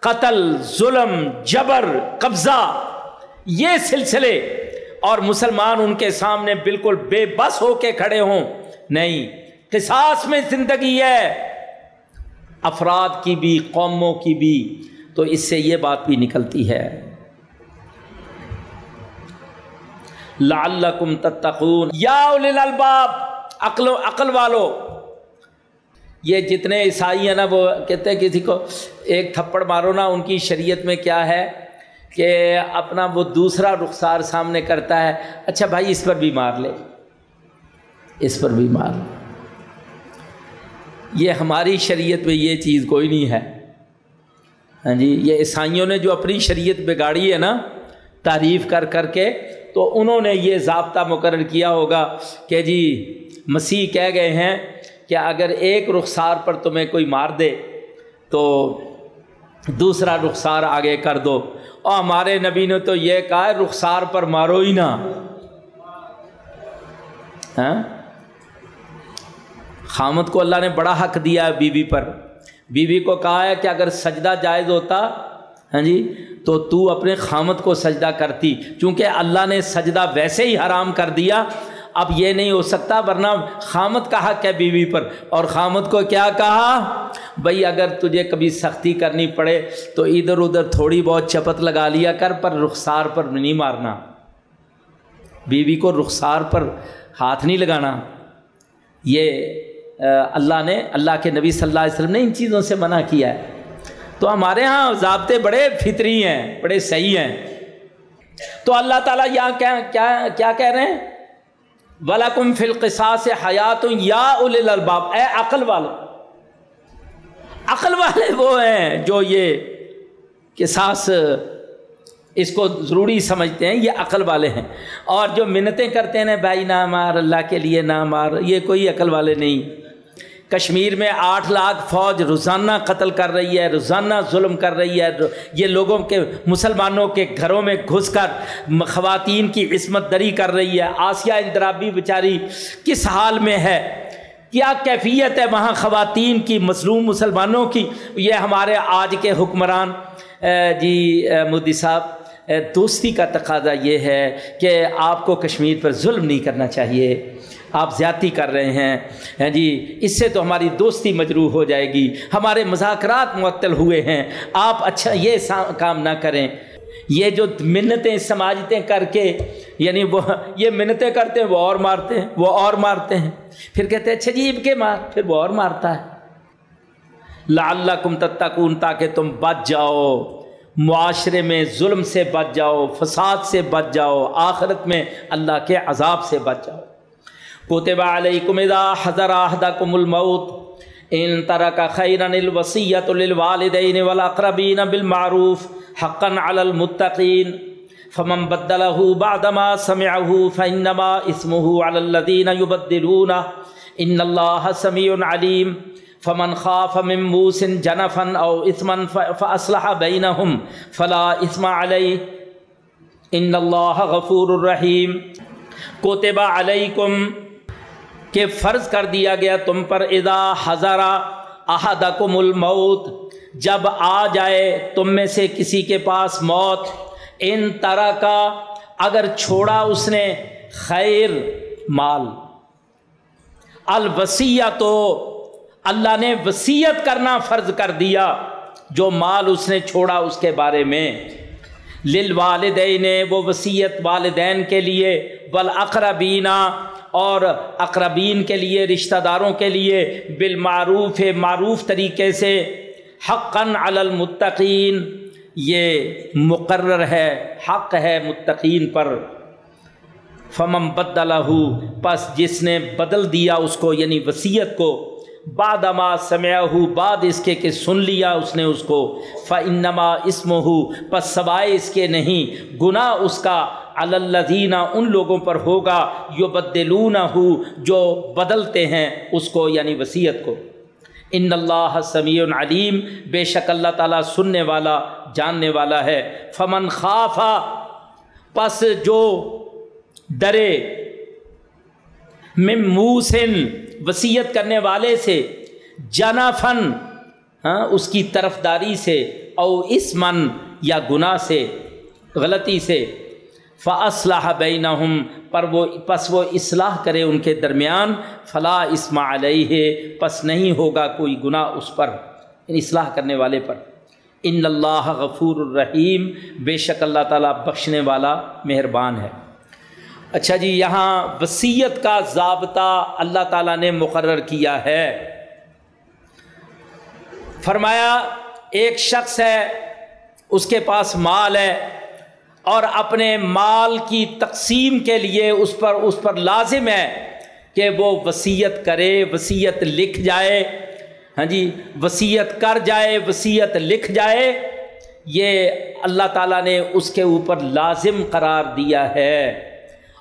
قتل، ظلم، جبر، قبضہ، یہ سلسلے اور مسلمان ان کے سامنے بالکل بے بس ہو کے کھڑے ہوں۔ نہیں، قصاص میں زندگی ہے۔ افراد کی بھی، قوموں کی بھی۔ تو اس سے یہ بات بھی نکلتی ہے۔ لعلکم تتقون۔ یا الباب عقل عقل والو۔ یہ جتنے عیسائی ہیں نا، وہ کہتے ہیں کسی کو ایک تھپڑ مارو نا، ان کی شریعت میں کیا ہے کہ اپنا وہ دوسرا رخسار سامنے کرتا ہے۔ اچھا بھائی، اس پر بھی مار لے۔ اس پر بھی مار لے۔ یہ ہماری شریعت میں یہ چیز کوئی نہیں ہے۔ ہاں جی یہ عیسائیوں نے جو اپنی شریعت بگاڑی ہے نا، تعریف کر کر کے تو انہوں نے یہ ضابطہ مقرر کیا ہوگا کہ جی مسیح کہہ گئے ہیں کہ اگر ایک رخسار پر تمہیں کوئی مار دے تو دوسرا رخسار آگے کر دو۔ اور ہمارے نبی نے تو یہ کہا ہے، رخسار پر مارو ہی نا ہاں؟ خامد کو اللہ نے بڑا حق دیا ہے بیوی بی پر۔ بیوی بی کو کہا ہے کہ اگر سجدہ جائز ہوتا ہاں جی؟ تو تو اپنے خامد کو سجدہ کرتی، چونکہ اللہ نے سجدہ ویسے ہی حرام کر دیا، اب یہ نہیں ہو سکتا، ورنہ خامد کا حق ہے بیوی بی پر؟ اور خامد کو کیا کہا؟ بھائی اگر تجھے کبھی سختی کرنی پڑے تو ادھر ادھر تھوڑی بہت چپت لگا لیا کر، پر رخسار پر نہیں مارنا۔ بیوی بی کو رخسار پر ہاتھ نہیں لگانا۔ یہ اللہ نے، اللہ کے نبی صلی اللہ علیہ وسلم نے ان چیزوں سے منع کیا ہے۔ تو ہمارے ہاں ضابطے بڑے فطری ہیں، بڑے صحیح ہیں۔ تو اللہ تعالیٰ یہاں کیا کیا کیا کہہ رہے ہیں؟ ولاکم فلقسا سے حیات یا الباب اے عقل والو۔ عقل والے وہ ہیں جو یہ قصاص اس کو ضروری سمجھتے ہیں، یہ عقل والے ہیں۔ اور جو منتیں کرتے ہیں، بھائی نہ مار، اللہ کے لیے نہ مار، یہ کوئی عقل والے نہیں۔ کشمیر میں آٹھ لاکھ فوج روزانہ قتل کر رہی ہے، روزانہ ظلم کر رہی ہے۔ یہ لوگوں کے، مسلمانوں کے گھروں میں گھس کر خواتین کی عصمت دری کر رہی ہے۔ آسیہ اندرابی بیچاری کس حال میں ہے؟ کیا کیفیت ہے وہاں خواتین کی، مظلوم مسلمانوں کی؟ یہ ہمارے آج کے حکمران جی مودی صاحب دوستی کا تقاضا یہ ہے کہ آپ کو کشمیر پر ظلم نہیں کرنا چاہیے۔ آپ زیادتی کر رہے ہیں۔ ہاں جی اس سے تو ہماری دوستی مجروح ہو جائے گی۔ ہمارے مذاکرات معطل ہوئے ہیں۔ آپ اچھا یہ کام نہ کریں۔ یہ جو منتیں، سماجتیں کر کے یعنی وہ، یہ منتیں کرتے ہیں، وہ اور مارتے ہیں، وہ اور مارتے ہیں۔ پھر کہتے ہیں اچھا جیب کے مار؟ پھر وہ اور مارتا ہے۔ لال کم تتکون تاکہ تم بچ جاؤ۔ معاشرے میں ظلم سے بچ جاؤ، فساد سے بچ جاؤ، آخرت میں اللہ کے عذاب سے بچ جاؤ۔ کوتبہ علیکم اذا حضر احدکم الموت۔ ان ترک خیرا الوصیت للوالدین والاقربین بالمعروف حقا علی المتقین۔ فمن بدله بعدما سمعه فانما اسمه على الذين يبدلونه ان الله سميع عليم فمن خاف من موس جنفا او اثما فاصلح بينهم فلا اثم عليه ان الله غفور رحیم کوتبہ علیکم کہ فرض کر دیا گیا تم پر ادا ہزارہ احدکم الموت۔ جب آ جائے تم میں سے کسی کے پاس موت۔ ان طرح کا اگر چھوڑا اس نے خیر مال۔ الوسیع تو اللہ نے وسیعت کرنا فرض کر دیا جو مال اس نے چھوڑا اس کے بارے میں۔ لل والدین وہ وسیعت والدین کے لیے بالاقربینہ اور اقربین کے لیے، رشتہ داروں کے لیے، بالمعروف، معروف طریقے سے۔ حقاً علی المتقین، یہ مقرر ہے، حق ہے متقین پر۔ فمم بدلہ، پس جس نے بدل دیا اس کو یعنی وصیت کو بعد اما سمیا ہو بعد اس کے کہ سن لیا اس نے اس کو فنما اسم ہو پس سوائے اس کے نہیں، گناہ اس کا اللزینہ ان لوگوں پر ہوگا یو بدلون ہو جو بدلتے ہیں اس کو یعنی وصیت کو۔ ان اللہ سمیع علیم بے شک اللہ تعالیٰ سننے والا، جاننے والا ہے۔ فمن خافا پس جو ڈرے مموسن وصیت کرنے والے سے جنا فن ہاں اس کی طرف داری سے، او اس من یا گناہ سے، غلطی سے۔ فاصلہ بینہم پر وہ، پس وہ اصلاح کرے ان کے درمیان۔ فلا اسما علیہ پس نہیں ہوگا کوئی گناہ اس پر یعنی اصلاح کرنے والے پر۔ ان اللہ غفور الرحیم بے شک اللہ تعالیٰ بخشنے والا مہربان ہے۔ اچھا جی یہاں وصیت کا ضابطہ اللہ تعالیٰ نے مقرر کیا ہے۔ فرمایا، ایک شخص ہے، اس کے پاس مال ہے اور اپنے مال کی تقسیم کے لیے اس پر اس پر لازم ہے کہ وہ وصیت کرے، وصیت لکھ جائے۔ ہاں جی وصیت کر جائے، وصیت لکھ جائے۔ یہ اللہ تعالیٰ نے اس کے اوپر لازم قرار دیا ہے۔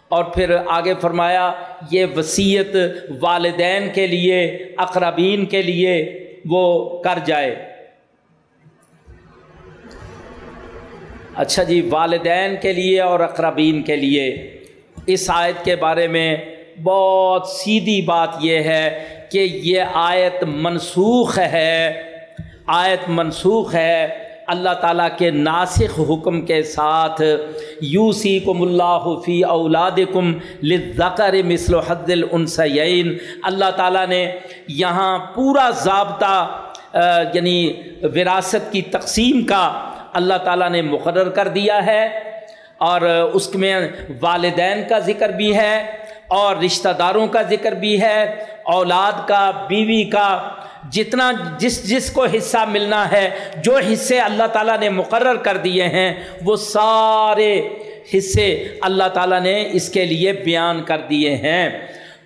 اور پھر آگے فرمایا، یہ وصیت والدین کے لیے، اقربین کے لیے وہ کر جائے۔ اچھا جی والدین کے لیے اور اقربین کے لیے۔ اس آیت کے بارے میں بہت سیدھی بات یہ ہے کہ یہ آیت منسوخ ہے۔ آیت منسوخ ہے۔ اللہ تعالیٰ کے ناسخ حکم کے ساتھ یو سی کم اللہ فی اولاد کم لکر مثل و حد العنسین اللہ تعالیٰ نے یہاں پورا ضابطہ یعنی وراثت کی تقسیم کا اللہ تعالیٰ نے مقرر کر دیا ہے اور اس میں والدین کا ذکر بھی ہے اور رشتہ داروں کا ذکر بھی ہے، اولاد کا، بیوی کا جتنا جس جس کو حصہ ملنا ہے، جو حصے اللہ تعالیٰ نے مقرر کر دیے ہیں، وہ سارے حصے اللہ تعالیٰ نے اس کے لیے بیان کر دیے ہیں۔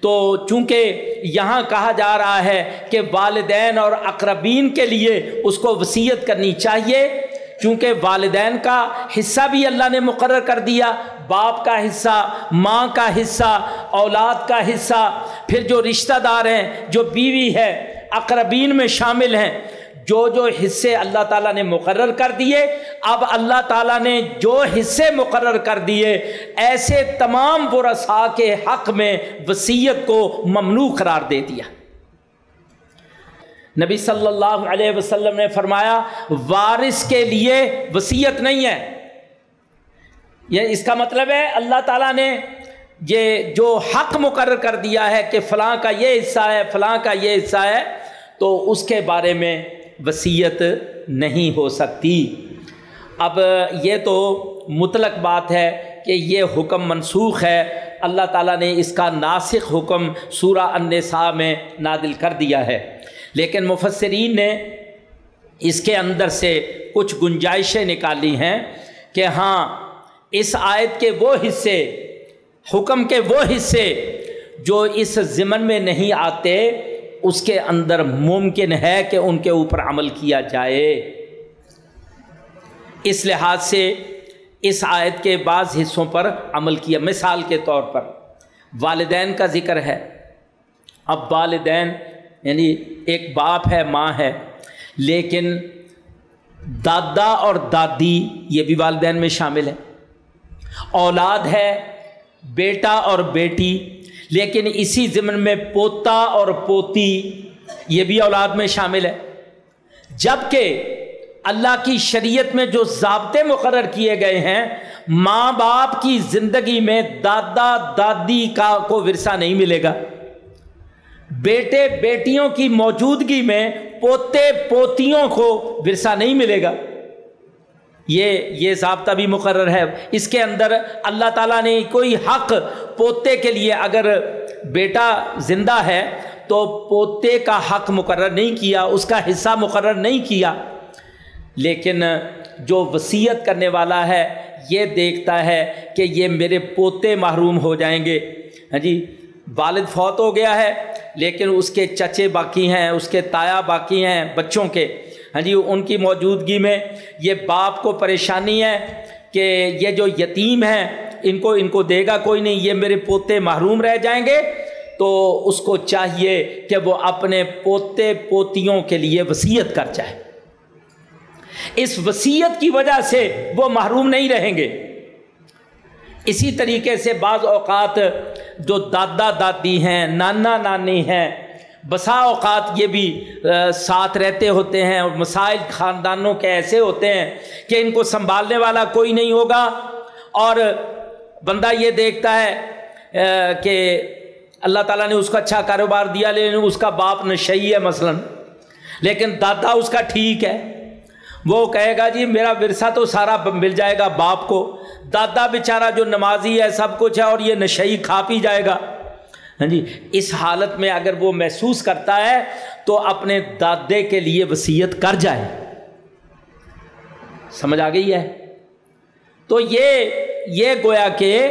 تو چونکہ یہاں کہا جا رہا ہے کہ والدین اور اقربین کے لیے اس کو وصیت کرنی چاہیے، چونکہ والدین کا حصہ بھی اللہ نے مقرر کر دیا، باپ کا حصہ، ماں کا حصہ، اولاد کا حصہ، پھر جو رشتہ دار ہیں، جو بیوی ہے اقربین میں شامل ہیں۔ جو جو حصے اللہ تعالیٰ نے مقرر کر دیے، اب اللہ تعالیٰ نے جو حصے مقرر کر دیے، ایسے تمام برسا کے حق میں وسیعت کو ممنوع قرار دے دیا۔ نبی صلی اللہ علیہ وسلم نے فرمایا، وارث کے لیے وسیعت نہیں ہے۔ یہ اس کا مطلب ہے، اللہ تعالیٰ نے یہ جو حق مقرر کر دیا ہے کہ فلاں کا یہ حصہ ہے، فلاں کا یہ حصہ ہے، تو اس کے بارے میں وسیعت نہیں ہو سکتی۔ اب یہ تو مطلق بات ہے کہ یہ حکم منسوخ ہے۔ اللہ تعالیٰ نے اس کا ناسخ حکم سورہ النساء میں نادل کر دیا ہے۔ لیکن مفسرین نے اس کے اندر سے کچھ گنجائشیں نکالی ہیں کہ ہاں اس آیت کے وہ حصے حکم کے وہ حصے جو اس ضمن میں نہیں آتے، اس کے اندر ممکن ہے کہ ان کے اوپر عمل کیا جائے۔ اس لحاظ سے اس آیت کے بعض حصوں پر عمل کیا، مثال کے طور پر والدین کا ذکر ہے۔ اب والدین یعنی ایک باپ ہے، ماں ہے، لیکن دادا اور دادی، یہ بھی والدین میں شامل ہے اولاد ہے بیٹا اور بیٹی، لیکن اسی ضمن میں پوتا اور پوتی، یہ بھی اولاد میں شامل ہے۔ جبکہ اللہ کی شریعت میں جو ضابطے مقرر کیے گئے ہیں، ماں باپ کی زندگی میں دادا دادی کا کو ورثہ نہیں ملے گا۔ بیٹے بیٹیوں کی موجودگی میں پوتے پوتیوں کو ورثہ نہیں ملے گا۔ یہ یہ ضابطہ بھی مقرر ہے۔ اس کے اندر اللہ تعالیٰ نے کوئی حق پوتے کے لیے اگر بیٹا زندہ ہے تو پوتے کا حق مقرر نہیں کیا، اس کا حصہ مقرر نہیں کیا۔ لیکن جو وصیت کرنے والا ہے، یہ دیکھتا ہے کہ یہ میرے پوتے محروم ہو جائیں گے۔ ہاں جی والد فوت ہو گیا ہے، لیکن اس کے چچے باقی ہیں، اس کے تایا باقی ہیں بچوں کے۔ ہاں جی ان کی موجودگی میں یہ باپ کو پریشانی ہے کہ یہ جو یتیم ہیں، ان کو ان کو دے گا کوئی نہیں، یہ میرے پوتے محروم رہ جائیں گے۔ تو اس کو چاہیے کہ وہ اپنے پوتے، پوتیوں کے لیے وصیت کر جائے۔ اس وصیت کی وجہ سے وہ محروم نہیں رہیں گے۔ اسی طریقے سے بعض اوقات جو دادا دادی ہیں، نانا نانی ہیں بسا اوقات یہ بھی ساتھ رہتے ہوتے ہیں اور مسائل خاندانوں کے ایسے ہوتے ہیں کہ ان کو سنبھالنے والا کوئی نہیں ہوگا اور بندہ یہ دیکھتا ہے کہ اللہ تعالیٰ نے اس کو اچھا کاروبار دیا، لیکن اس کا باپ نشئی ہے مثلا، لیکن دادا اس کا ٹھیک ہے۔ وہ کہے گا جی میرا ورثہ تو سارا مل جائے گا باپ کو۔ دادا بیچارہ جو نمازی ہے، سب کچھ ہے اور یہ نشئی کھا پی جائے گا۔ ہاں جی اس حالت میں اگر وہ محسوس کرتا ہے تو اپنے دادے کے لیے وسیعت کر جائے۔ سمجھ آ گئی ہے؟ تو یہ یہ گویا کہ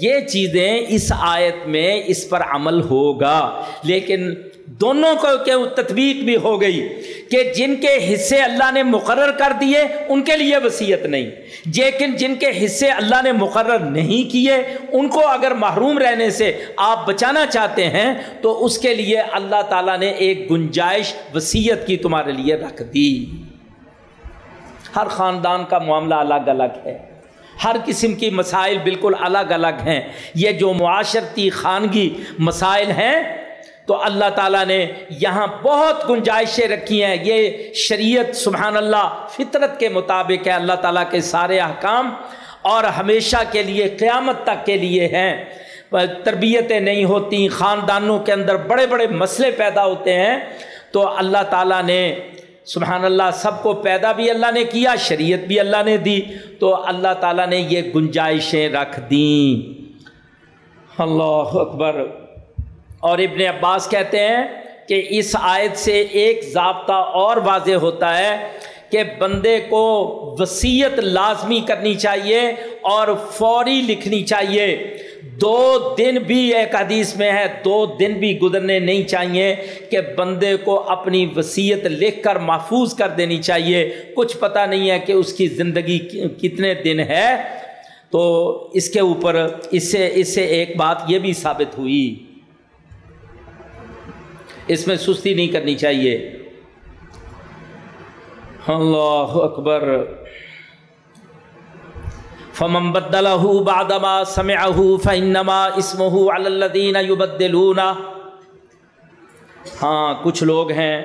یہ چیزیں اس آیت میں اس پر عمل ہوگا، لیکن دونوں کو کہ تطبیق بھی ہو گئی کہ جن کے حصے اللہ نے مقرر کر دیے، ان کے لیے وصیت نہیں۔ لیکن جن کے حصے اللہ نے مقرر نہیں کیے، ان کو اگر محروم رہنے سے آپ بچانا چاہتے ہیں، تو اس کے لیے اللہ تعالیٰ نے ایک گنجائش وصیت کی تمہارے لیے رکھ دی۔ ہر خاندان کا معاملہ الگ الگ ہے۔ ہر قسم کی مسائل بالکل الگ الگ ہیں۔ یہ جو معاشرتی خانگی مسائل ہیں تو اللہ تعالیٰ نے یہاں بہت گنجائشیں رکھی ہیں۔ یہ شریعت سبحان اللہ فطرت کے مطابق ہے۔ اللہ تعالیٰ کے سارے احکام اور ہمیشہ کے لیے، قیامت تک کے لیے ہیں۔ تربیتیں نہیں ہوتی، خاندانوں کے اندر بڑے بڑے مسئلے پیدا ہوتے ہیں۔ تو اللہ تعالیٰ نے سبحان اللہ سب کو پیدا بھی اللہ نے کیا، شریعت بھی اللہ نے دی۔ تو اللہ تعالیٰ نے یہ گنجائشیں رکھ دیں۔ اللہ اکبر۔ اور ابن عباس کہتے ہیں کہ اس آیت سے ایک ضابطہ اور واضح ہوتا ہے کہ بندے کو وصیت لازمی کرنی چاہیے اور فوری لکھنی چاہیے۔ دو دن بھی ایک حدیث میں ہے، دو دن بھی گزرنے نہیں چاہیے کہ بندے کو اپنی وصیت لکھ کر محفوظ کر دینی چاہیے۔ کچھ پتہ نہیں ہے کہ اس کی زندگی کتنے دن ہے۔ تو اس کے اوپر، اس سے اس سے ایک بات یہ بھی ثابت ہوئی۔ اس میں سستی نہیں کرنی چاہیے۔ اللہ اکبر۔ فمم بدلہ بادما سمعہ فنما اسمہ الدین یبدلون۔ ہاں کچھ لوگ ہیں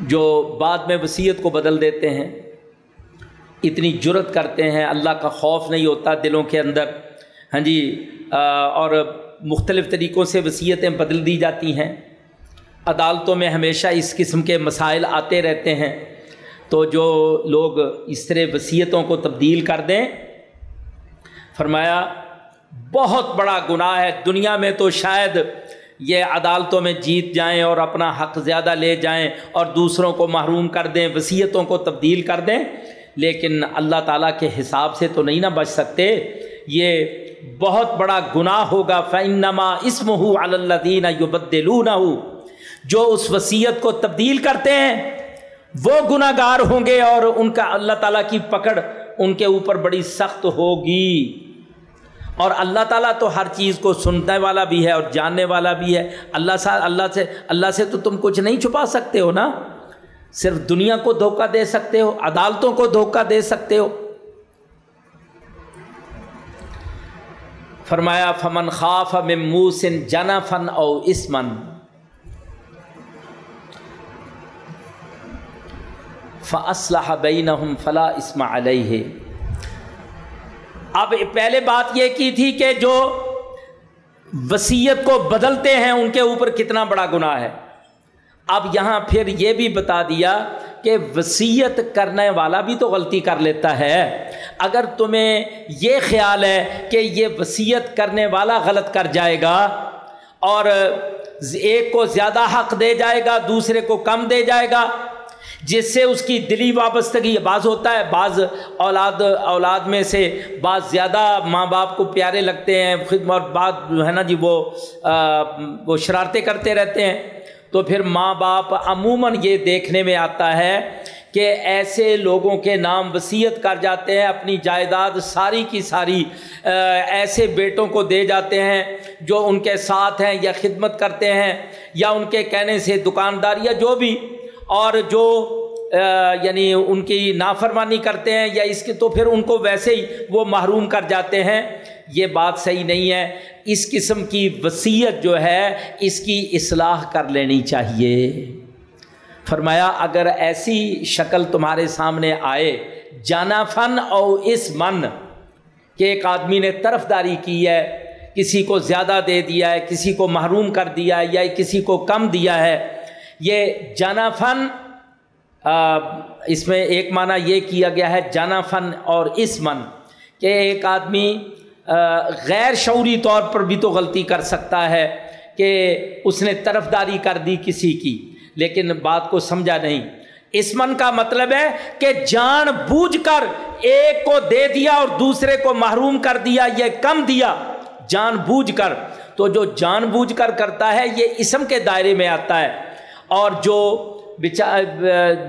جو بعد میں وصیت کو بدل دیتے ہیں، اتنی جرت کرتے ہیں، اللہ کا خوف نہیں ہوتا دلوں کے اندر۔ ہاں جی اور مختلف طریقوں سے وصیتیں بدل دی جاتی ہیں۔ عدالتوں میں ہمیشہ اس قسم کے مسائل آتے رہتے ہیں۔ تو جو لوگ اس طرح وصیتوں کو تبدیل کر دیں، فرمایا، بہت بڑا گناہ ہے۔ دنیا میں تو شاید یہ عدالتوں میں جیت جائیں اور اپنا حق زیادہ لے جائیں اور دوسروں کو محروم کر دیں، وصیتوں کو تبدیل کر دیں، لیکن اللہ تعالیٰ کے حساب سے تو نہیں نہ بچ سکتے۔ یہ بہت بڑا گناہ ہوگا فنما اسم ہو اللہدین یو بدلون جو اس وصیت کو تبدیل کرتے ہیں، وہ گناہ گار ہوں گے اور ان کا اللہ تعالیٰ کی پکڑ ان کے اوپر بڑی سخت ہوگی۔ اور اللہ تعالیٰ تو ہر چیز کو سننے والا بھی ہے اور جاننے والا بھی ہے۔ اللہ سے اللہ سے اللہ سے تو تم کچھ نہیں چھپا سکتے ہو نا۔ صرف دنیا کو دھوکہ دے سکتے ہو، عدالتوں کو دھوکہ دے سکتے ہو۔ فرمایا، فمن خاف موسن جنا فن او اسمن فصلح بین فلاں اسما علیہ اب پہلے بات یہ کی تھی کہ جو وسیعت کو بدلتے ہیں، ان کے اوپر کتنا بڑا گناہ ہے۔ اب یہاں پھر یہ بھی بتا دیا کہ وسیعت کرنے والا بھی تو غلطی کر لیتا ہے۔ اگر تمہیں یہ خیال ہے کہ یہ وسیعت کرنے والا غلط کر جائے گا اور ایک کو زیادہ حق دے جائے گا، دوسرے کو کم دے جائے گا، جس سے اس کی دلی وابستگی بعض ہوتا ہے۔ بعض اولاد اولاد میں سے بعض زیادہ ماں باپ کو پیارے لگتے ہیں خدمت بعض جو ہے نا جی وہ وہ شرارتیں کرتے رہتے ہیں۔ تو پھر ماں باپ عموماً یہ دیکھنے میں آتا ہے کہ ایسے لوگوں کے نام وصیت کر جاتے ہیں، اپنی جائیداد ساری کی ساری ایسے بیٹوں کو دے جاتے ہیں جو ان کے ساتھ ہیں یا خدمت کرتے ہیں یا ان کے کہنے سے دکاندار یا جو بھی، اور جو یعنی ان کی نافرمانی کرتے ہیں یا اس کی، تو پھر ان کو ویسے ہی وہ محروم کر جاتے ہیں۔ یہ بات صحیح نہیں ہے۔ اس قسم کی وصیت جو ہے، اس کی اصلاح کر لینی چاہیے۔ فرمایا، اگر ایسی شکل تمہارے سامنے آئے، جانا فن اور اس من، کہ ایک آدمی نے طرف داری کی ہے، کسی کو زیادہ دے دیا ہے، کسی کو محروم کر دیا ہے یا کسی کو کم دیا ہے، یہ جانا فن اس میں ایک معنی یہ کیا گیا ہے، جانا فن اور اس من، کہ ایک آدمی غیر شعوری طور پر بھی تو غلطی کر سکتا ہے کہ اس نے طرف داری کر دی کسی کی، لیکن بات کو سمجھا نہیں۔ اس من کا مطلب ہے کہ جان بوجھ کر ایک کو دے دیا اور دوسرے کو محروم کر دیا یہ کم دیا جان بوجھ کر۔ تو جو جان بوجھ کر کرتا ہے، یہ اسم کے دائرے میں آتا ہے۔ اور جو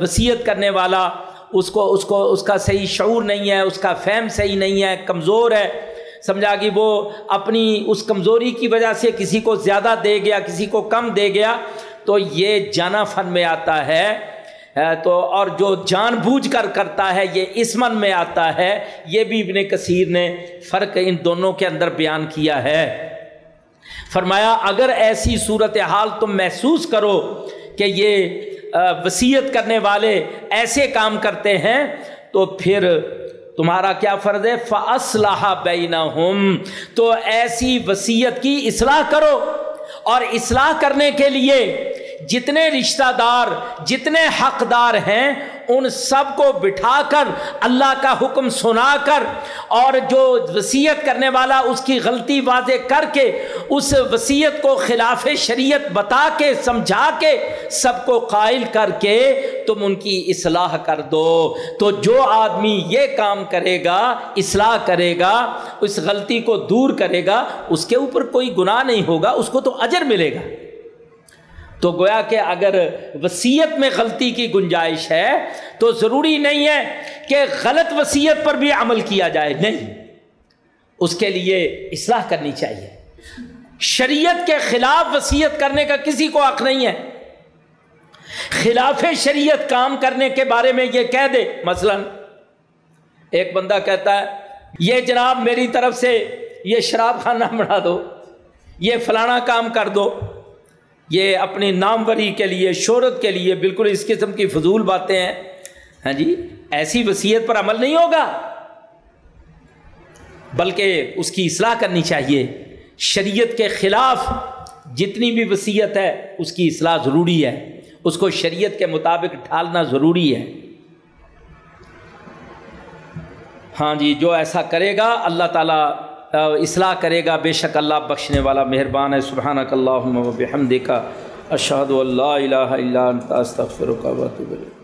وصیت کرنے والا، اس کو اس کو، اس کا صحیح شعور نہیں ہے، اس کا فہم صحیح نہیں ہے، کمزور ہے سمجھا کہ وہ اپنی اس کمزوری کی وجہ سے کسی کو زیادہ دے گیا، کسی کو کم دے گیا، تو یہ جانا فن میں آتا ہے۔ تو اور جو جان بوجھ کر کرتا ہے، یہ اسمن میں آتا ہے۔ یہ بھی ابن کثیر نے فرق ان دونوں کے اندر بیان کیا ہے۔ فرمایا، اگر ایسی صورت حال تم محسوس کرو کہ یہ وصیت کرنے والے ایسے کام کرتے ہیں، تو پھر تمہارا کیا فرض ہے؟ فاصلہ بینا تو ایسی وصیت کی اصلاح کرو۔ اور اصلاح کرنے کے لیے جتنے رشتہ دار، جتنے حقدار ہیں، ان سب کو بٹھا کر اللہ کا حکم سنا کر اور جو وصیت کرنے والا اس کی غلطی واضح کر کے اس وصیت کو خلاف شریعت بتا کے، سمجھا کے سب کو قائل کر کے تم ان کی اصلاح کر دو۔ تو جو آدمی یہ کام کرے گا، اصلاح کرے گا، اس غلطی کو دور کرے گا، اس کے اوپر کوئی گناہ نہیں ہوگا، اس کو تو اجر ملے گا۔ تو گویا کہ اگر وصیت میں غلطی کی گنجائش ہے تو ضروری نہیں ہے کہ غلط وصیت پر بھی عمل کیا جائے۔ نہیں، اس کے لیے اصلاح کرنی چاہیے۔ شریعت کے خلاف وصیت کرنے کا کسی کو حق نہیں ہے۔ خلاف شریعت کام کرنے کے بارے میں یہ کہہ دے۔ مثلا، ایک بندہ کہتا ہے، یہ جناب میری طرف سے یہ شراب خانہ بنا دو، یہ فلانا کام کر دو۔ یہ اپنی ناموری کے لیے، شہرت کے لیے بالکل اس قسم کی فضول باتیں ہیں۔ ہاں جی ایسی وصیت پر عمل نہیں ہوگا۔ بلکہ اس کی اصلاح کرنی چاہیے۔ شریعت کے خلاف جتنی بھی وصیت ہے، اس کی اصلاح ضروری ہے۔ اس کو شریعت کے مطابق ڈھالنا ضروری ہے۔ ہاں جی جو ایسا کرے گا، اللہ تعالیٰ اصلاح کرے گا، بے شک اللہ بخشنے والا مہربان ہے سبحانہ اللہ بحمد کا اشہد اللہ الہ الا انت، استغفرک و اتوب الیک۔